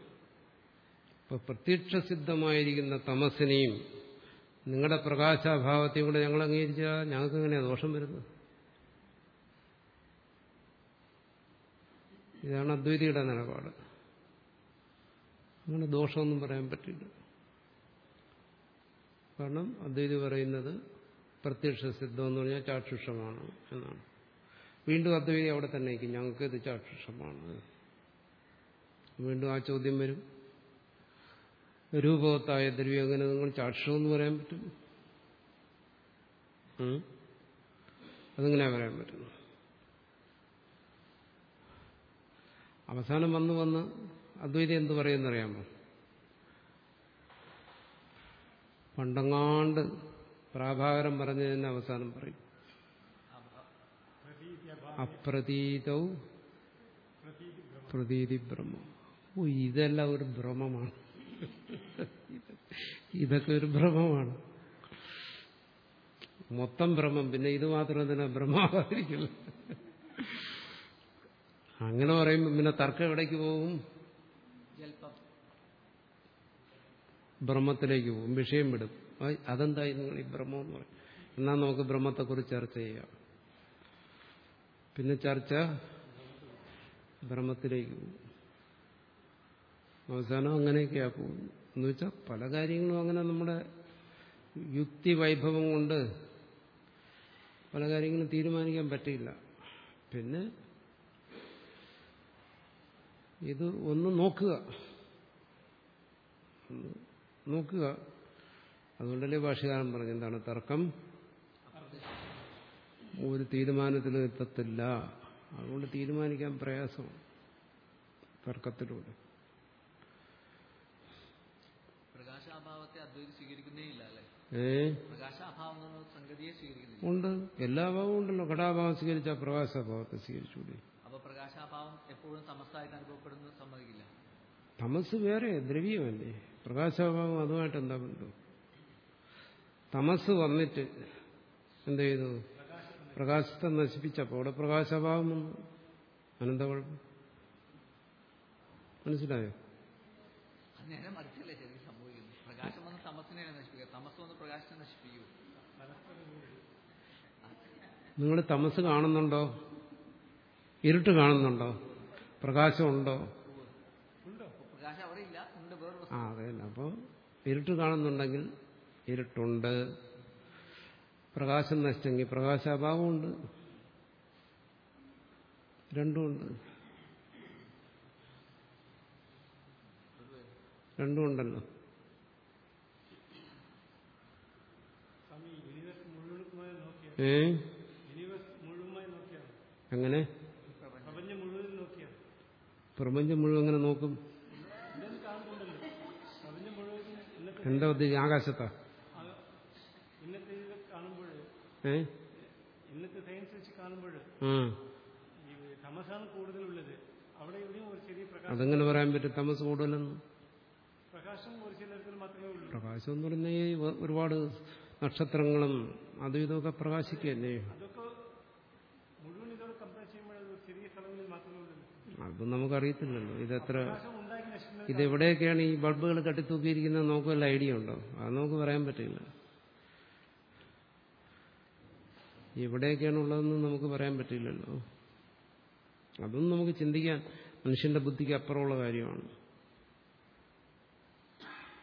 ഇപ്പൊ പ്രത്യക്ഷസിദ്ധമായിരിക്കുന്ന തമസിനെയും നിങ്ങളുടെ പ്രകാശാഭാവത്തെയും കൂടെ ഞങ്ങൾ അംഗീകരിച്ചാൽ ഞങ്ങൾക്ക് എങ്ങനെയാണ് ദോഷം വരുന്നത്? ഇതാണ് അദ്വൈതിയുടെ നിലപാട്. അങ്ങനെ ദോഷമൊന്നും പറയാൻ പറ്റില്ല. കാരണം അദ്വൈതി പറയുന്നത് പ്രത്യക്ഷ സിദ്ധം എന്ന് പറഞ്ഞാൽ ചാക്ഷുഷമാണ് എന്നാണ്. വീണ്ടും അദ്വൈതി അവിടെ തന്നെ ഞങ്ങൾക്ക് ഇത് ചാക്ഷുഷമാണ്. വീണ്ടും ആ ചോദ്യം വരും. രൂപവത്തായ ദ്രവ്യം എങ്ങനെ നിങ്ങൾ ചാക്ഷുഷമെന്ന് പറയാൻ പറ്റും. ഉം? അതെങ്ങനെയാ പറയാൻ പറ്റുന്നു അവസാനം വന്നു വന്ന് അദ്വൈതി എന്ത് പറയുന്നറിയാമോ പണ്ടങ്ങാണ്ട് പ്രാഭാകരം പറഞ്ഞതിന് അവസാനം പറയും. അപ്രതീതൗ പ്രതീതി ബ്രഹ്മം. ഓ ഇതെല്ലാം ഒരു ഭ്രമമാണ് ഇതൊക്കെ ഒരു ഭ്രമമാണ്. മൊത്തം ഭ്രമം. പിന്നെ ഇത് മാത്രം തന്നെ ഭ്രമാവാതിരിക്കില്ല അങ്ങനെ പറയുമ്പോൾ പിന്നെ തർക്കം എവിടേക്ക് പോകും? ബ്രഹ്മത്തിലേക്ക് പോകും. വിഷയം വിടും. അതെന്തായി നിങ്ങൾ ഈ ബ്രഹ്മം എന്ന് പറയും. എന്നാൽ നമുക്ക് ബ്രഹ്മത്തെക്കുറിച്ച് ചർച്ച ചെയ്യാം. പിന്നെ ചർച്ച ബ്രഹ്മത്തിലേക്ക് പോകും. അവസാനം അങ്ങനെയൊക്കെയാ പോകുന്നു എന്ന് വെച്ചാൽ പല കാര്യങ്ങളും അങ്ങനെ നമ്മുടെ യുക്തി വൈഭവം കൊണ്ട് പല കാര്യങ്ങളും തീരുമാനിക്കാൻ പറ്റില്ല പിന്നെ ഇത് ഒന്ന് നോക്കുക. നോക്കുക. അതുകൊണ്ടല്ലേ ഭാഷകാരൻ പറഞ്ഞു എന്താണ് തർക്കം? ഒരു തീരുമാനത്തിൽ എത്തത്തില്ല. അതുകൊണ്ട് തീരുമാനിക്കാൻ പ്രയാസമാണ് തർക്കത്തിലൂടെ പ്രകാശാഭാവത്തെ അദ്വൈതി സ്വീകരിക്കുന്നേ ഇല്ല അല്ലെ ഏ? ഉണ്ട്. എല്ലാ ഭാവവും ഉണ്ടല്ലോ. ഘടാഭാവം സ്വീകരിച്ച പ്രകാശഭാവത്തെ സ്വീകരിച്ചുകൂടി? അപ്പൊ പ്രകാശാഭാവം എപ്പോഴും തമസായിട്ട് അനുഭവപ്പെടുന്നത് സമ്മതിക്കില്ല. തമസ് വേറെ ദ്രവ്യമല്ലേ? പ്രകാശഭാവം അതുമായിട്ട് എന്താ ബന്ധം? തമസ് വന്നിട്ട് എന്ത് ചെയ്തു? പ്രകാശത്തെ നശിപ്പിച്ചപ്പോൾ അവിടെ പ്രകാശഭാവം വന്നു. അനന്ത കുഴപ്പം? മനസ്സിലായോ? നേരെ മറിച്ചല്ലേ ശരിക്കും സംഭവിക്കുന്നത് പ്രകാശം വന്ന് തമസിനെ നശിപ്പിക്കുക തമസ് വന്ന് പ്രകാശത്തെ നശിപ്പിക്കൂ. നിങ്ങൾ തമസ് കാണുന്നുണ്ടോ? ഇരുട്ട് കാണുന്നുണ്ടോ? പ്രകാശമുണ്ടോ? പ്രകാശം അവിടെ ഇല്ല. ആ അതെ അപ്പോൾ ഇരുട്ട് കാണുന്നുണ്ടെങ്കിൽ ഇരുട്ടുണ്ട്. പ്രകാശം നശിച്ചെങ്കിൽ പ്രകാശാഭാവമുണ്ട്. രണ്ടുമുണ്ട് രണ്ടുമുണ്ടല്ലോ ഏ? എങ്ങനെ പ്രപഞ്ചം മുഴുവൻ എങ്ങനെ നോക്കും? എന്താ ഉദ്ദേശിച്ചത്? ആകാശത്താ? ഏ? ഇന്നത്തെ സയൻസ് വെച്ച് കാണുമ്പോൾ ആ. ഈ തമസാണ് കൂടുതലുള്ളത് അവിടെ ഒരു ചെറിയ പ്രകാശം അതെങ്ങനെ പറയാൻ പറ്റും? തമസ് കൂടുതലെന്ന്? പ്രകാശം ഒരു മാത്രമേ ഉള്ളൂ. പ്രകാശം എന്ന് പറഞ്ഞാൽ ഒരുപാട് നക്ഷത്രങ്ങളും അതും ഇതൊക്കെ പ്രകാശിക്കുകയല്ലേ അതും നമുക്കറിയത്തില്ലല്ലോ. ഇതെത്ര എത്ര ഉണ്ടാക്കി ഇത് എവിടെയൊക്കെയാണ് ഈ ബൾബുകൾ കെട്ടിത്തൂക്കിയിരിക്കുന്നത് നമുക്ക് വല്ല ഐഡിയ ഉണ്ടോ? അത് നമുക്ക് പറയാൻ പറ്റില്ല. എവിടെയൊക്കെയാണ് ഉള്ളതെന്ന് നമുക്ക് പറയാൻ പറ്റില്ലല്ലോ. അതൊന്നും നമുക്ക് ചിന്തിക്കാൻ മനുഷ്യന്റെ ബുദ്ധിക്ക് അപ്പുറമുള്ള കാര്യമാണ്.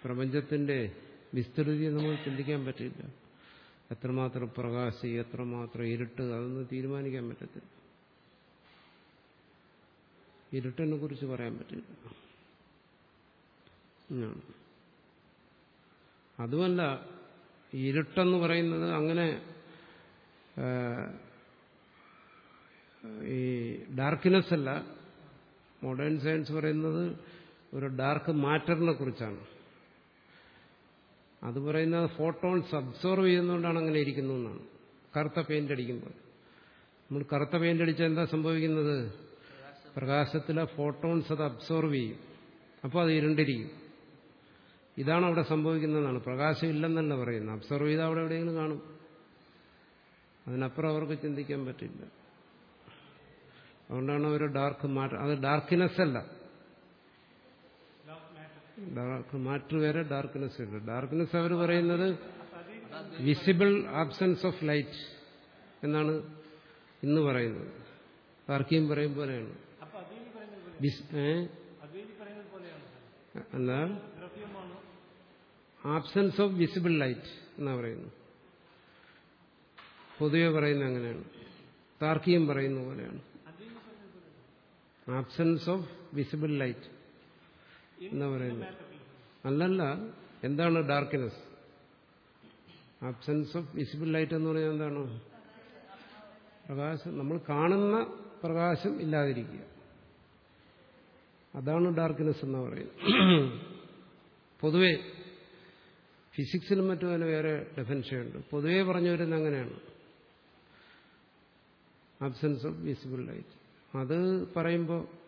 പ്രപഞ്ചത്തിന്റെ വിസ്തൃതി നമുക്ക് ചിന്തിക്കാൻ പറ്റില്ല. എത്രമാത്രം പ്രകാശി എത്രമാത്രം ഇരുട്ട് അതൊന്നും തീരുമാനിക്കാൻ പറ്റത്തില്ല. ഇരുട്ടിനെ കുറിച്ച് പറയാൻ പറ്റില്ല. അതുമല്ല ഇരുട്ടെന്ന് പറയുന്നത് അങ്ങനെ ഈ ഡാർക്ക്നെസ് അല്ല. മോഡേൺ സയൻസ് പറയുന്നത് ഒരു ഡാർക്ക് മാറ്ററിനെ കുറിച്ചാണ്. അത് പറയുന്നത് ഫോട്ടോൺസ് അബ്സോർവ് ചെയ്യുന്നതുകൊണ്ടാണ് അങ്ങനെ ഇരിക്കുന്നു എന്നാണ്. കറുത്ത പെയിന്റ് അടിക്കുമ്പോൾ. നമ്മൾ കറുത്ത പെയിന്റ് അടിച്ചാൽ എന്താ സംഭവിക്കുന്നത്? പ്രകാശത്തിലെ ഫോട്ടോൺസ് അത് അബ്സോർവ് ചെയ്യും. അപ്പോൾ അത് ഇരുണ്ടിരിക്കും. ഇതാണ് അവിടെ സംഭവിക്കുന്നതെന്നാണ്. പ്രകാശം ഇല്ലെന്നല്ല പറയുന്നത് അബ്സർവ് ചെയ്താൽ അവിടെ എവിടെയെങ്കിലും കാണും. അതിനപ്പുറം അവർക്ക് ചിന്തിക്കാൻ പറ്റില്ല. അതുകൊണ്ടാണ് ഒരു ഡാർക്ക് മാറ്റം അത് ഡാർക്ക്നെസ് അല്ല. ഡാർക്ക് മാറ്റർ വേറെ ഡാർക്ക്നെസ് വേറെ ഡാർക്ക്നെസ് അവർ പറയുന്നത് വിസിബിൾ ആബ്സെൻസ് ഓഫ് ലൈറ്റ് എന്നാണ് ഇന്ന് പറയുന്നത്. താർക്കിയും പറയും പോലെയാണ്. ദ്രവ്യമാണ് ആബ്സെൻസ് ഓഫ് വിസിബിൾ ലൈറ്റ് എന്നാ പറയുന്നു പൊതുവെ പറയുന്നത് അങ്ങനെയാണ്. താർക്കിയും പറയുന്ന പോലെയാണ്. ആബ്സെൻസ് ഓഫ് വിസിബിൾ ലൈറ്റ് എന്നാ പറയുന്നത് അല്ലല്ല എന്താണ് darkness absence of visible light എന്ന് പറഞ്ഞാൽ എന്താണ്? പ്രകാശം. നമ്മൾ കാണുന്ന പ്രകാശം ഇല്ലാതിരിക്കുക. അതാണ് ഡാർക്ക്നെസ് എന്ന് പറയുന്നത്. പൊതുവെ ഫിസിക്സിലും മറ്റും അതിന് വേറെ ഡെഫൻഷയുണ്ട് പൊതുവെ പറഞ്ഞു വരുന്നത് അങ്ങനെയാണ്. ആബ്സെൻസ് ഓഫ് വിസിബിൾ ലൈറ്റ് അത് പറയുമ്പോൾ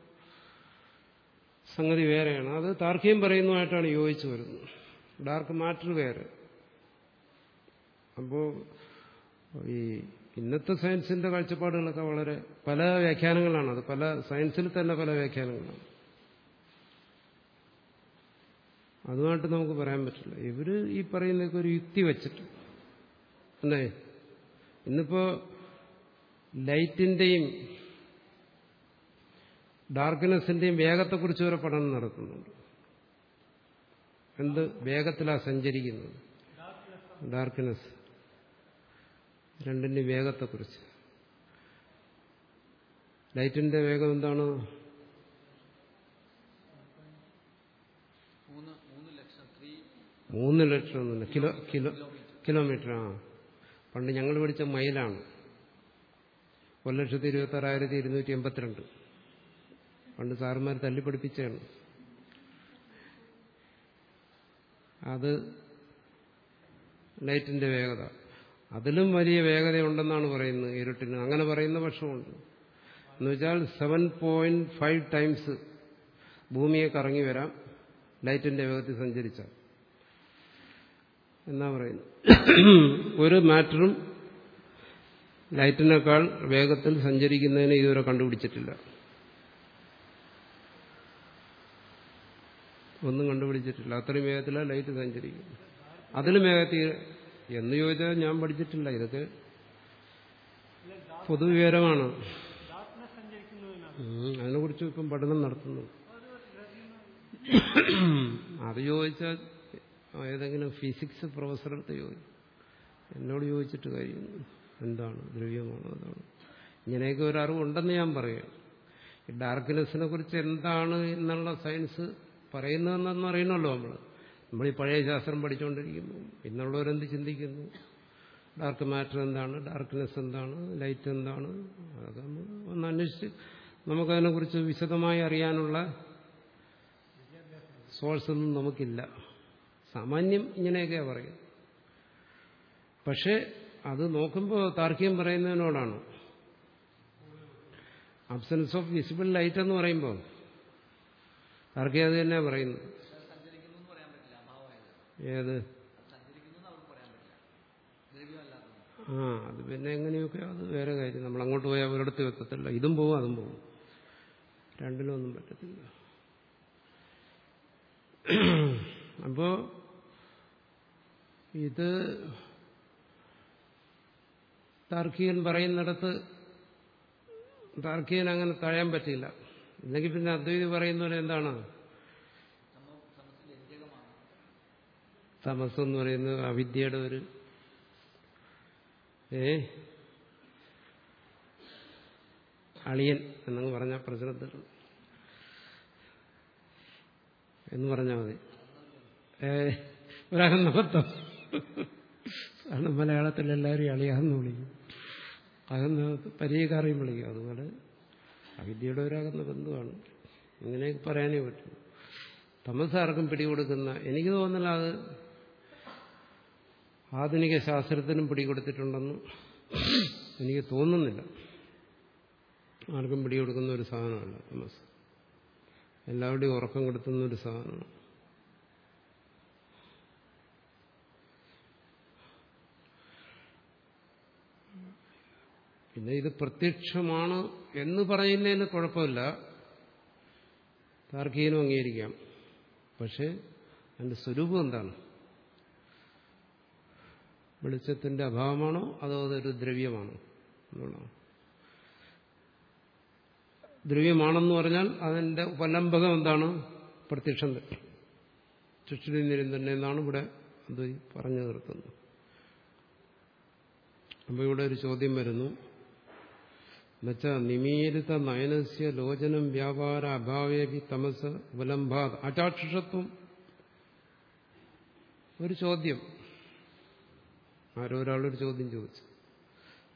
സംഗതി വേറെയാണ്. അത് താർക്കികം പറയുന്നതുമായിട്ടാണ് യോജിച്ചു വരുന്നത്. ഡാർക്ക് മാറ്റർ വേറെ. അപ്പോൾ ഈ ഇന്നത്തെ സയൻസിന്റെ കാഴ്ചപ്പാടുകളൊക്കെ വളരെ പല വ്യാഖ്യാനങ്ങളാണ്. അത് പല സയൻസിൽ തന്നെ പല വ്യാഖ്യാനങ്ങളാണ്. അതുമായിട്ട് നമുക്ക് പറയാൻ പറ്റില്ല. ഇവർ ഈ പറയുന്നതൊക്കെ ഒരു യുക്തി വെച്ചിട്ട്. അല്ലേ ഇന്നിപ്പോ ലൈറ്റിന്റെയും ഡാർക്ക്നെസിന്റെയും വേഗത്തെക്കുറിച്ച് വരെ പഠനം നടത്തുന്നുണ്ട് എന്ത് വേഗത്തിലാ സഞ്ചരിക്കുന്നത്? ഡാർക്ക്നെസ്. രണ്ടിന്റെ വേഗത്തെക്കുറിച്ച്. ലൈറ്റിന്റെ വേഗം എന്താണ്? മൂന്ന് ലക്ഷം ഒന്നുമില്ല. കിലോ കിലോ കിലോമീറ്റർ ആ. പണ്ട് ഞങ്ങൾ പഠിച്ച മൈലാണ്. ഒരു ലക്ഷത്തി ഇരുപത്തി ആറായിരത്തി ഇരുന്നൂറ്റി എൺപത്തിരണ്ട്. പണ്ട് തല്ലി തല്ലിപ്പഠിപ്പിച്ചാണ് അത് ലൈറ്റിന്റെ വേഗത. അതിലും വലിയ വേഗതയുണ്ടെന്നാണ് പറയുന്നത് ഇരുട്ടിന്. അങ്ങനെ പറയുന്ന പക്ഷമുണ്ട്. എന്നുവെച്ചാൽ സെവൻ പോയിന്റ് ഫൈവ് ടൈംസ് ഭൂമിയെ കറങ്ങി വരാം ലൈറ്റിന്റെ വേഗത്തിൽ സഞ്ചരിച്ചാൽ. എന്നാ പറയുന്നത്? ഒരു മാറ്ററും ലൈറ്റിനേക്കാൾ വേഗത്തിൽ സഞ്ചരിക്കുന്നതിന് ഇതുവരെ കണ്ടുപിടിച്ചിട്ടില്ല. ഒന്നും കണ്ടുപിടിച്ചിട്ടില്ല. അത്രയും വേഗത്തിലാണ് ലൈറ്റ് സഞ്ചരിക്കും അതിലും വേഗത്തിൽ എന്ന് ചോദിച്ചാൽ ഞാൻ പഠിച്ചിട്ടില്ല. ഇതൊക്കെ പൊതുവിവരമാണ്. അതിനെക്കുറിച്ച് ഇപ്പം പഠനം നടത്തുന്നു. അത് ചോദിച്ചാൽ ഏതെങ്കിലും ഫിസിക്സ് പ്രൊഫസറടുത്ത് ചോദിക്കും. എന്നോട് ചോദിച്ചിട്ട് കാര്യം എന്താണ്? ദ്രവ്യമാണോ അതാണ്? ഇങ്ങനെയൊക്കെ ഒരു അറിവുണ്ടെന്ന് ഞാൻ പറയാം. ഡാർക്ക്നെസ്സിനെ കുറിച്ച് എന്താണ് എന്നുള്ള സയൻസ് പറയുന്നതെന്നൊന്നും അറിയണമല്ലോ നമ്മൾ. നമ്മൾ ഈ പഴയ ശാസ്ത്രം പഠിച്ചുകൊണ്ടിരിക്കുന്നു ഇന്നുള്ളവരെന്ത് ചിന്തിക്കുന്നു? ഡാർക്ക് മാറ്റർ എന്താണ്? ഡാർക്ക്നെസ് എന്താണ്? ലൈറ്റ് എന്താണ്? അതൊക്കെ നമ്മൾ ഒന്ന് അന്വേഷിച്ച് നമുക്കതിനെക്കുറിച്ച് വിശദമായി അറിയാനുള്ള സോഴ്സ് ഒന്നും നമുക്കില്ല. സാമാന്യം ഇങ്ങനെയൊക്കെയാണ് പറയും പക്ഷേ അത് നോക്കുമ്പോൾ താർക്കികം പറയുന്നതിനോടാണ്. അബ്സൻസ് ഓഫ് വിസിബിൾ ലൈറ്റ് എന്ന് പറയുമ്പോൾ അത് തന്നെ പറയുന്നു? ഏത്? ആ അത് പിന്നെ എങ്ങനെയൊക്കെ അത് വേറെ കാര്യം. നമ്മൾ അങ്ങോട്ട് പോയാൽ ഒരിടത്ത് എത്തത്തില്ല. ഇതും പോവും അതും പോവും. രണ്ടിലും ഒന്നും പറ്റത്തില്ല. അപ്പോ ഇത് താർക്കികൻ പറയുന്നിടത്ത് താർക്കികൻ അങ്ങനെ തഴയാൻ പറ്റില്ല ഇല്ലെങ്കിൽ പിന്നെ അദ്വൈതി പറയുന്നവരെ എന്താണ്? സമ തമസ് എന്ന് പറയുന്നത് അവിദ്യയുടെ ഒരു ഏ? അളിയൻ എന്നങ്ങ് പറഞ്ഞ പ്രശ്നത്തിൽ എന്ന് പറഞ്ഞാൽ മതി. ഏ? ഒരകന്നബദ്ധം കാരണം മലയാളത്തിൽ എല്ലാവരും അളിയാന്ന് വിളിക്കും. അകന്ന പരിചയക്കാരെയും വിളിക്കും അതുപോലെ. അവിദ്യയുടെ ഒരാകുന്ന ബന്ധുവാണ് അങ്ങനെ പറയാനേ പറ്റൂ. തമസാർക്കും പിടികൊടുക്കുന്ന എനിക്ക് തോന്നുന്നില്ല അത് ആധുനിക ശാസ്ത്രത്തിനും പിടികൊടുത്തിട്ടുണ്ടെന്ന് എനിക്ക് തോന്നുന്നില്ല. ആർക്കും പിടികൊടുക്കുന്ന ഒരു സാധനമല്ല തമസ്. എല്ലാവരുടെയും ഉറക്കം കെടുത്തുന്ന ഒരു സാധനമാണ്. പിന്നെ ഇത് പ്രത്യക്ഷമാണ് എന്ന് പറയുന്നതിന് കുഴപ്പമില്ല. താർക്കികനും അംഗീകരിക്കാം. പക്ഷെ അതിന്റെ സ്വരൂപം എന്താണ്? വെളിച്ചത്തിന്റെ അഭാവമാണോ അതോ അതൊരു ദ്രവ്യമാണോ? എന്നുള്ളതാണ് ദ്രവ്യമാണെന്ന് പറഞ്ഞാൽ അതിന്റെ ഉപലംബകം എന്താണ്? പ്രത്യക്ഷം ചുഷ്ടിനിരം തന്നെ എന്നാണ് ഇവിടെ പറഞ്ഞു നിർത്തുന്നത്. അപ്പൊ ഇവിടെ ഒരു ചോദ്യം വരുന്നു. എന്നുവെച്ചാൽ നിമീലിത നയനസ്യ ലോചനം വ്യാപാര അഭാവേപി തമസ് ഉപലംബാത് അചാക്ഷുഷത്വം ഒരു ചോദ്യം. ആരോ ഒരാളൊരു ചോദ്യം ചോദിച്ചു.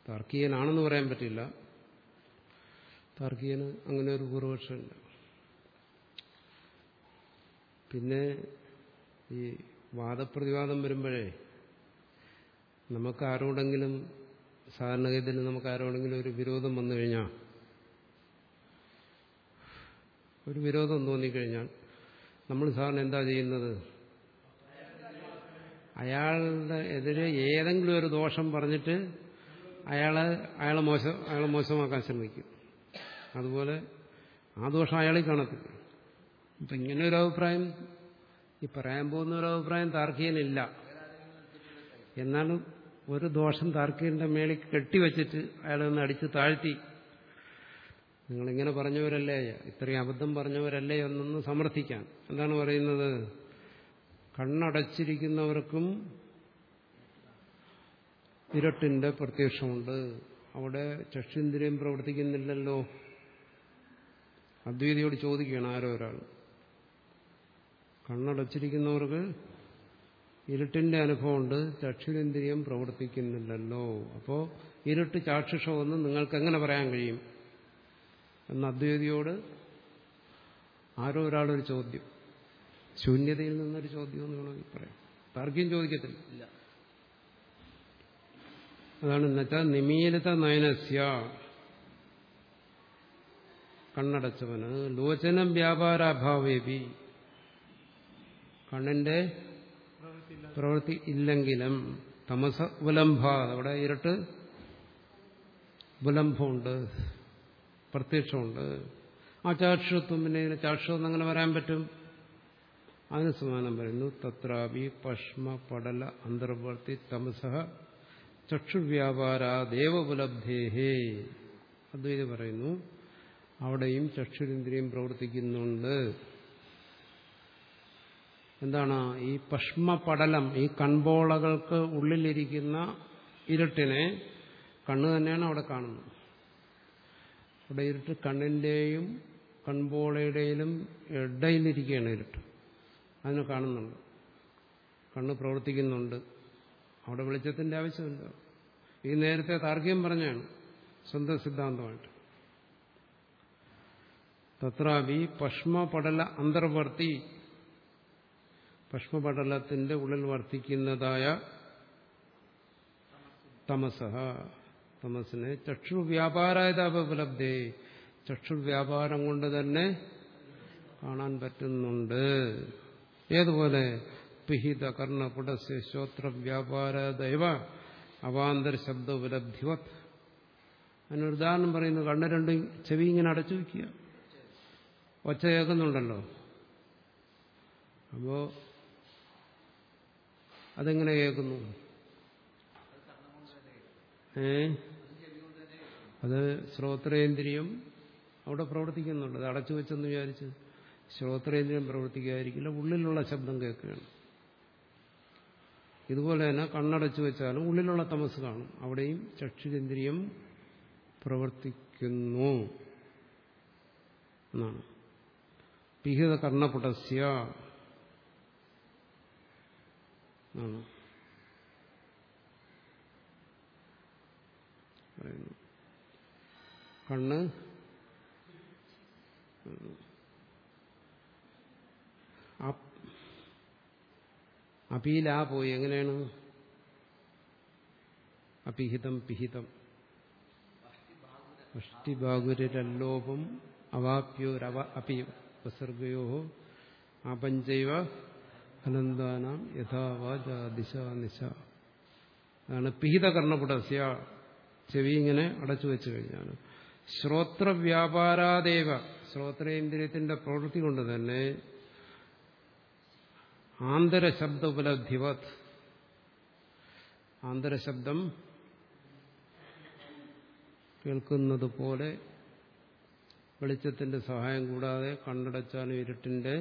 താർക്കികനാണെന്ന് പറയാൻ പറ്റില്ല. താർക്കികന് അങ്ങനെ ഒരു പൂർവപക്ഷമില്ല പിന്നെ ഈ വാദപ്രതിവാദം വരുമ്പോഴേ നമുക്ക് ആരോടെങ്കിലും സാധാരണഗതിയിൽ നമുക്ക് ആരോടെങ്കിലും ഒരു വിരോധം വന്നു കഴിഞ്ഞാൽ ഒരു വിരോധം തോന്നിക്കഴിഞ്ഞാൽ നമ്മൾ സാധാരണ എന്താ ചെയ്യുന്നത്? അയാളുടെ എതിരെ ഏതെങ്കിലും ഒരു ദോഷം പറഞ്ഞിട്ട് അയാളെ അയാളെ മോശം അയാളെ മോശമാക്കാൻ ശ്രമിക്കും. അതുപോലെ ആ ദോഷം അയാളിൽ കാണത്തില്ല. അപ്പം ഇങ്ങനെ ഒരു അഭിപ്രായം ഈ പറയാൻ പോകുന്ന ഒരു അഭിപ്രായം താർക്കികനില്ല. എന്നാലും ഒരു ദോഷം താർക്കികന്റെ മേളിൽ കെട്ടിവെച്ചിട്ട് അയാളെ ഒന്ന് അടിച്ച് താഴ്ത്തി. നിങ്ങളിങ്ങനെ പറഞ്ഞവരല്ലേ? ഇത്രയും അബദ്ധം പറഞ്ഞവരല്ലേ എന്നൊന്ന് സമർത്ഥിക്കാൻ. എന്താണ് പറയുന്നത്? കണ്ണടച്ചിരിക്കുന്നവർക്കും ഇരട്ടിന്റെ പ്രത്യക്ഷമുണ്ട്. അവിടെ ചക്ഷുന്ദ്രിയം പ്രവർത്തിക്കുന്നില്ലല്ലോ. അദ്വൈതിയോട് ചോദിക്കുകയാണ് ആരോ ഒരാൾ. കണ്ണടച്ചിരിക്കുന്നവർക്ക് ഇരുട്ടിന്റെ അനുഭവമുണ്ട്. ചക്ഷുരേന്ദ്രിയം പ്രവർത്തിക്കുന്നില്ലല്ലോ. അപ്പോൾ ഇരുട്ട് ചാക്ഷുഷമെന്ന് നിങ്ങൾക്ക് എങ്ങനെ പറയാൻ കഴിയും? എന്ന അദ്വൈതിയോട് ആരോ ഒരാളൊരു ചോദ്യം. ശൂന്യതയിൽ നിന്നൊരു ചോദ്യം എന്ന് വേണമെങ്കിൽ പറയാം. താർക്കിയും ചോദിക്കത്തില്ല. അതാണ് എന്നുവെച്ചാൽ നിമീലത നയനസ്യ. കണ്ണടച്ചവന്. ലോചനം വ്യാപാരാഭാവേപി. കണ്ണിന്റെ പ്രവൃത്തി ഇല്ലെങ്കിലും തമസ ഉപലംഭ അവിടെ ഇരട്ട് ഉപലംഭമുണ്ട് പ്രത്യക്ഷമുണ്ട്. ആ ചാക്ഷത്വം പിന്നെ ഇതിന് ചാക്ഷത്വം അങ്ങനെ വരാൻ പറ്റും? അതിന് സമാനം പറയുന്നു തത്രാപി പഷ്മ പടല അന്തർവർത്തി തമസ ചക്ഷുവ്യാപാരാദേവോപലബ്ധേഹേ അദ്വൈതം പറയുന്നു. അവിടെയും ചക്ഷുരിന്ദ്രിയം പ്രവർത്തിക്കുന്നുണ്ട്. എന്താണ്? ഈ പഷ്മപടലം ഈ കൺപോളകൾക്ക് ഉള്ളിലിരിക്കുന്ന ഇരുട്ടിനെ കണ്ണ് തന്നെയാണ് അവിടെ കാണുന്നത്. അവിടെ ഇരുട്ട് കണ്ണിന്റെയും കൺപോളയുടെയും ഇടയിലിരിക്കുകയാണ് ഇരുട്ട്. അതിനെ കാണുന്നുണ്ട്. കണ്ണ് പ്രവർത്തിക്കുന്നുണ്ട്. അവിടെ വെളിച്ചത്തിന്റെ ആവശ്യമില്ല. ഈ നേരത്തെ താർക്കികം പറഞ്ഞാണ് സ്വന്തം സിദ്ധാന്തമായിട്ട്. തത്രാവി പഷ്മപടല അന്തർവർത്തി പഷ്മപടലത്തിന്റെ ഉള്ളിൽ വർത്തിക്കുന്നതായ തമസഹ തമസിനെ ചക്ഷു വ്യാപാരായതാപലബ്ധേ ചക്ഷു വ്യാപാരം കൊണ്ട് തന്നെ കാണാൻ പറ്റുന്നുണ്ട്. ഏതുപോലെ? പിഹിത കർണ ശ്രോത്ര ശ്രോത്ര വ്യാപാരദൈവ അവാന്തര ശബ്ദ ഉപലബ്ധിവത് അതിനൊരു ഉദാഹരണം പറയുന്നു കണ്ണ് രണ്ടും ചെവി ഇങ്ങനെ അടച്ചു വയ്ക്കുക. ഒച്ച കേൾക്കുന്നുണ്ടല്ലോ. അപ്പോ അതെങ്ങനെ കേൾക്കുന്നു? ഏ? അത് ശ്രോത്രേന്ദ്രിയം അവിടെ പ്രവർത്തിക്കുന്നുണ്ട്. അത് അടച്ചു വെച്ചെന്ന് വിചാരിച്ച് ശ്രോത്രേന്ദ്രിയം പ്രവർത്തിക്കാതിരിക്കില്ല ഉള്ളിലുള്ള ശബ്ദം കേൾക്കുകയാണ്. ഇതുപോലെ തന്നെ കണ്ണടച്ചു വെച്ചാലും ഉള്ളിലുള്ള തമസ് കാണും. അവിടെയും ചക്ഷുരേന്ദ്രിയം പ്രവർത്തിക്കുന്നു എന്നാണ്. പിഹിത കർണപുടസ്യ കണ്ണ്. അപീലാ പോയി. എങ്ങനെയാണ്? അപിഹിതം പിഹിതം. അഷ്ടിബാഗുരല്ലോപം അവാപ്യോരവ അപി ഉപസർഗയോ ആപഞ്ചൈവ അനന്താനാം യഥാവാച ദിശ നിശ. അതാണ് പിഹിതകർണപുടസ്യ. ചെവി ഇങ്ങനെ അടച്ചു വെച്ചു കഴിഞ്ഞാണ്. ശ്രോത്രവ്യാപാരാദേവ ശ്രോത്രേന്ദ്രിയത്തിന്റെ പ്രവൃത്തി കൊണ്ട് തന്നെ ആന്തരശബ്ദ ഉപലബ്ധിവത് ആന്തരശബ്ദം കേൾക്കുന്നത് പോലെ വെളിച്ചത്തിന്റെ സഹായം കൂടാതെ കണ്ണടച്ചാലും ഇരുട്ടിന്റെ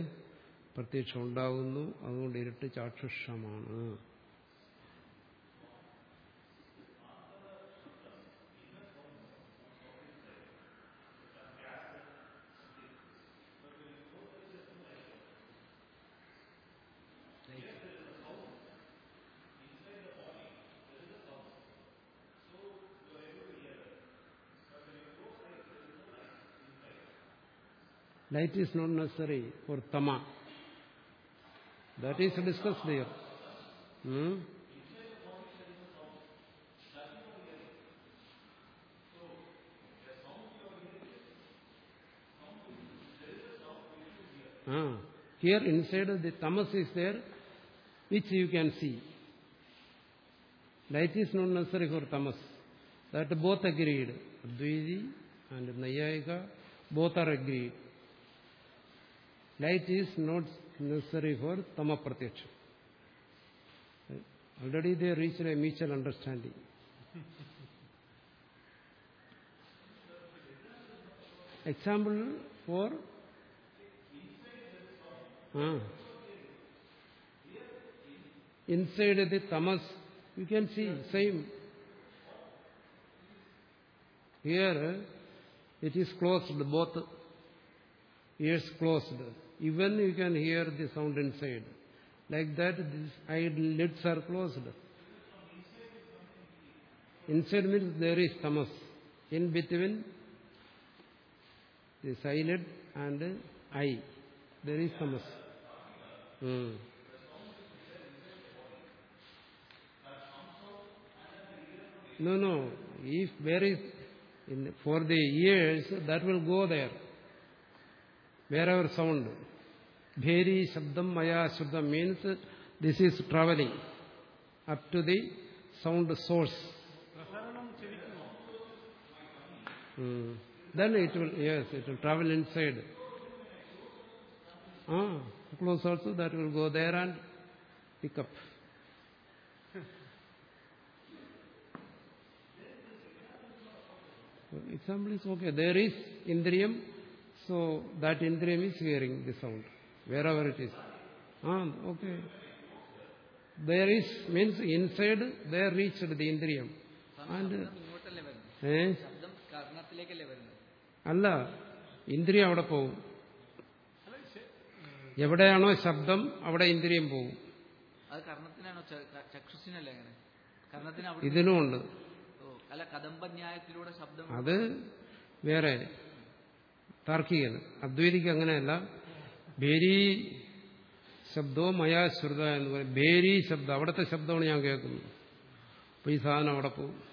പ്രത്യക്ഷം ഉണ്ടാകുന്നു അതുകൊണ്ട് ഇരുട്ട് ചാക്ഷുഷമാണ് Light is not necessary for tama. That is discuss dear Hmm? Ah, here inside the tamas is there, which you can see. Light is not necessary for tamas. That both agreed. Advaiti and Nayayika both are agreed. Light is not necessary for tama pratyaksha. Already they reached a mutual understanding. Example for ah, inside the tamas you can see same. Here it is closed, both ears closed. Even you can hear the sound inside. Like that, these eyelids are closed. Inside means there is tamas. In between this eyelid and eye, there is tamas. Hmm. No, no. If there is in, for the ears, that will go there. Wherever sound. Bheri Shabdam Maya Shabdam means this is traveling up to the sound source. Mm. Then it will, yes, it will travel inside. Ah, close also, that will go there and pick up. Example is okay. There is indriyam, so that indriyam is hearing the sound. Wherever ever it is ah okay there is means inside there the the ഇന്ദ്രിയം and ഏ? അല്ല ഇന്ദ്രിയം അവിടെ പോകും എവിടെയാണോ ശബ്ദം അവിടെ ഇന്ദ്രിയം പോകും ഇതിനുമുണ്ട് അത് വേറെ താർക്കികന് അദ്വൈതിക്ക് അങ്ങനെയല്ല. ബേരി ശബ്ദവും മയാശ്രുത എന്ന് പറയും. ബേരി ശബ്ദം അവിടുത്തെ ശബ്ദമാണ് ഞാൻ കേൾക്കുന്നത്. അപ്പൊ ഈ സാധനം അവിടെ പോകും.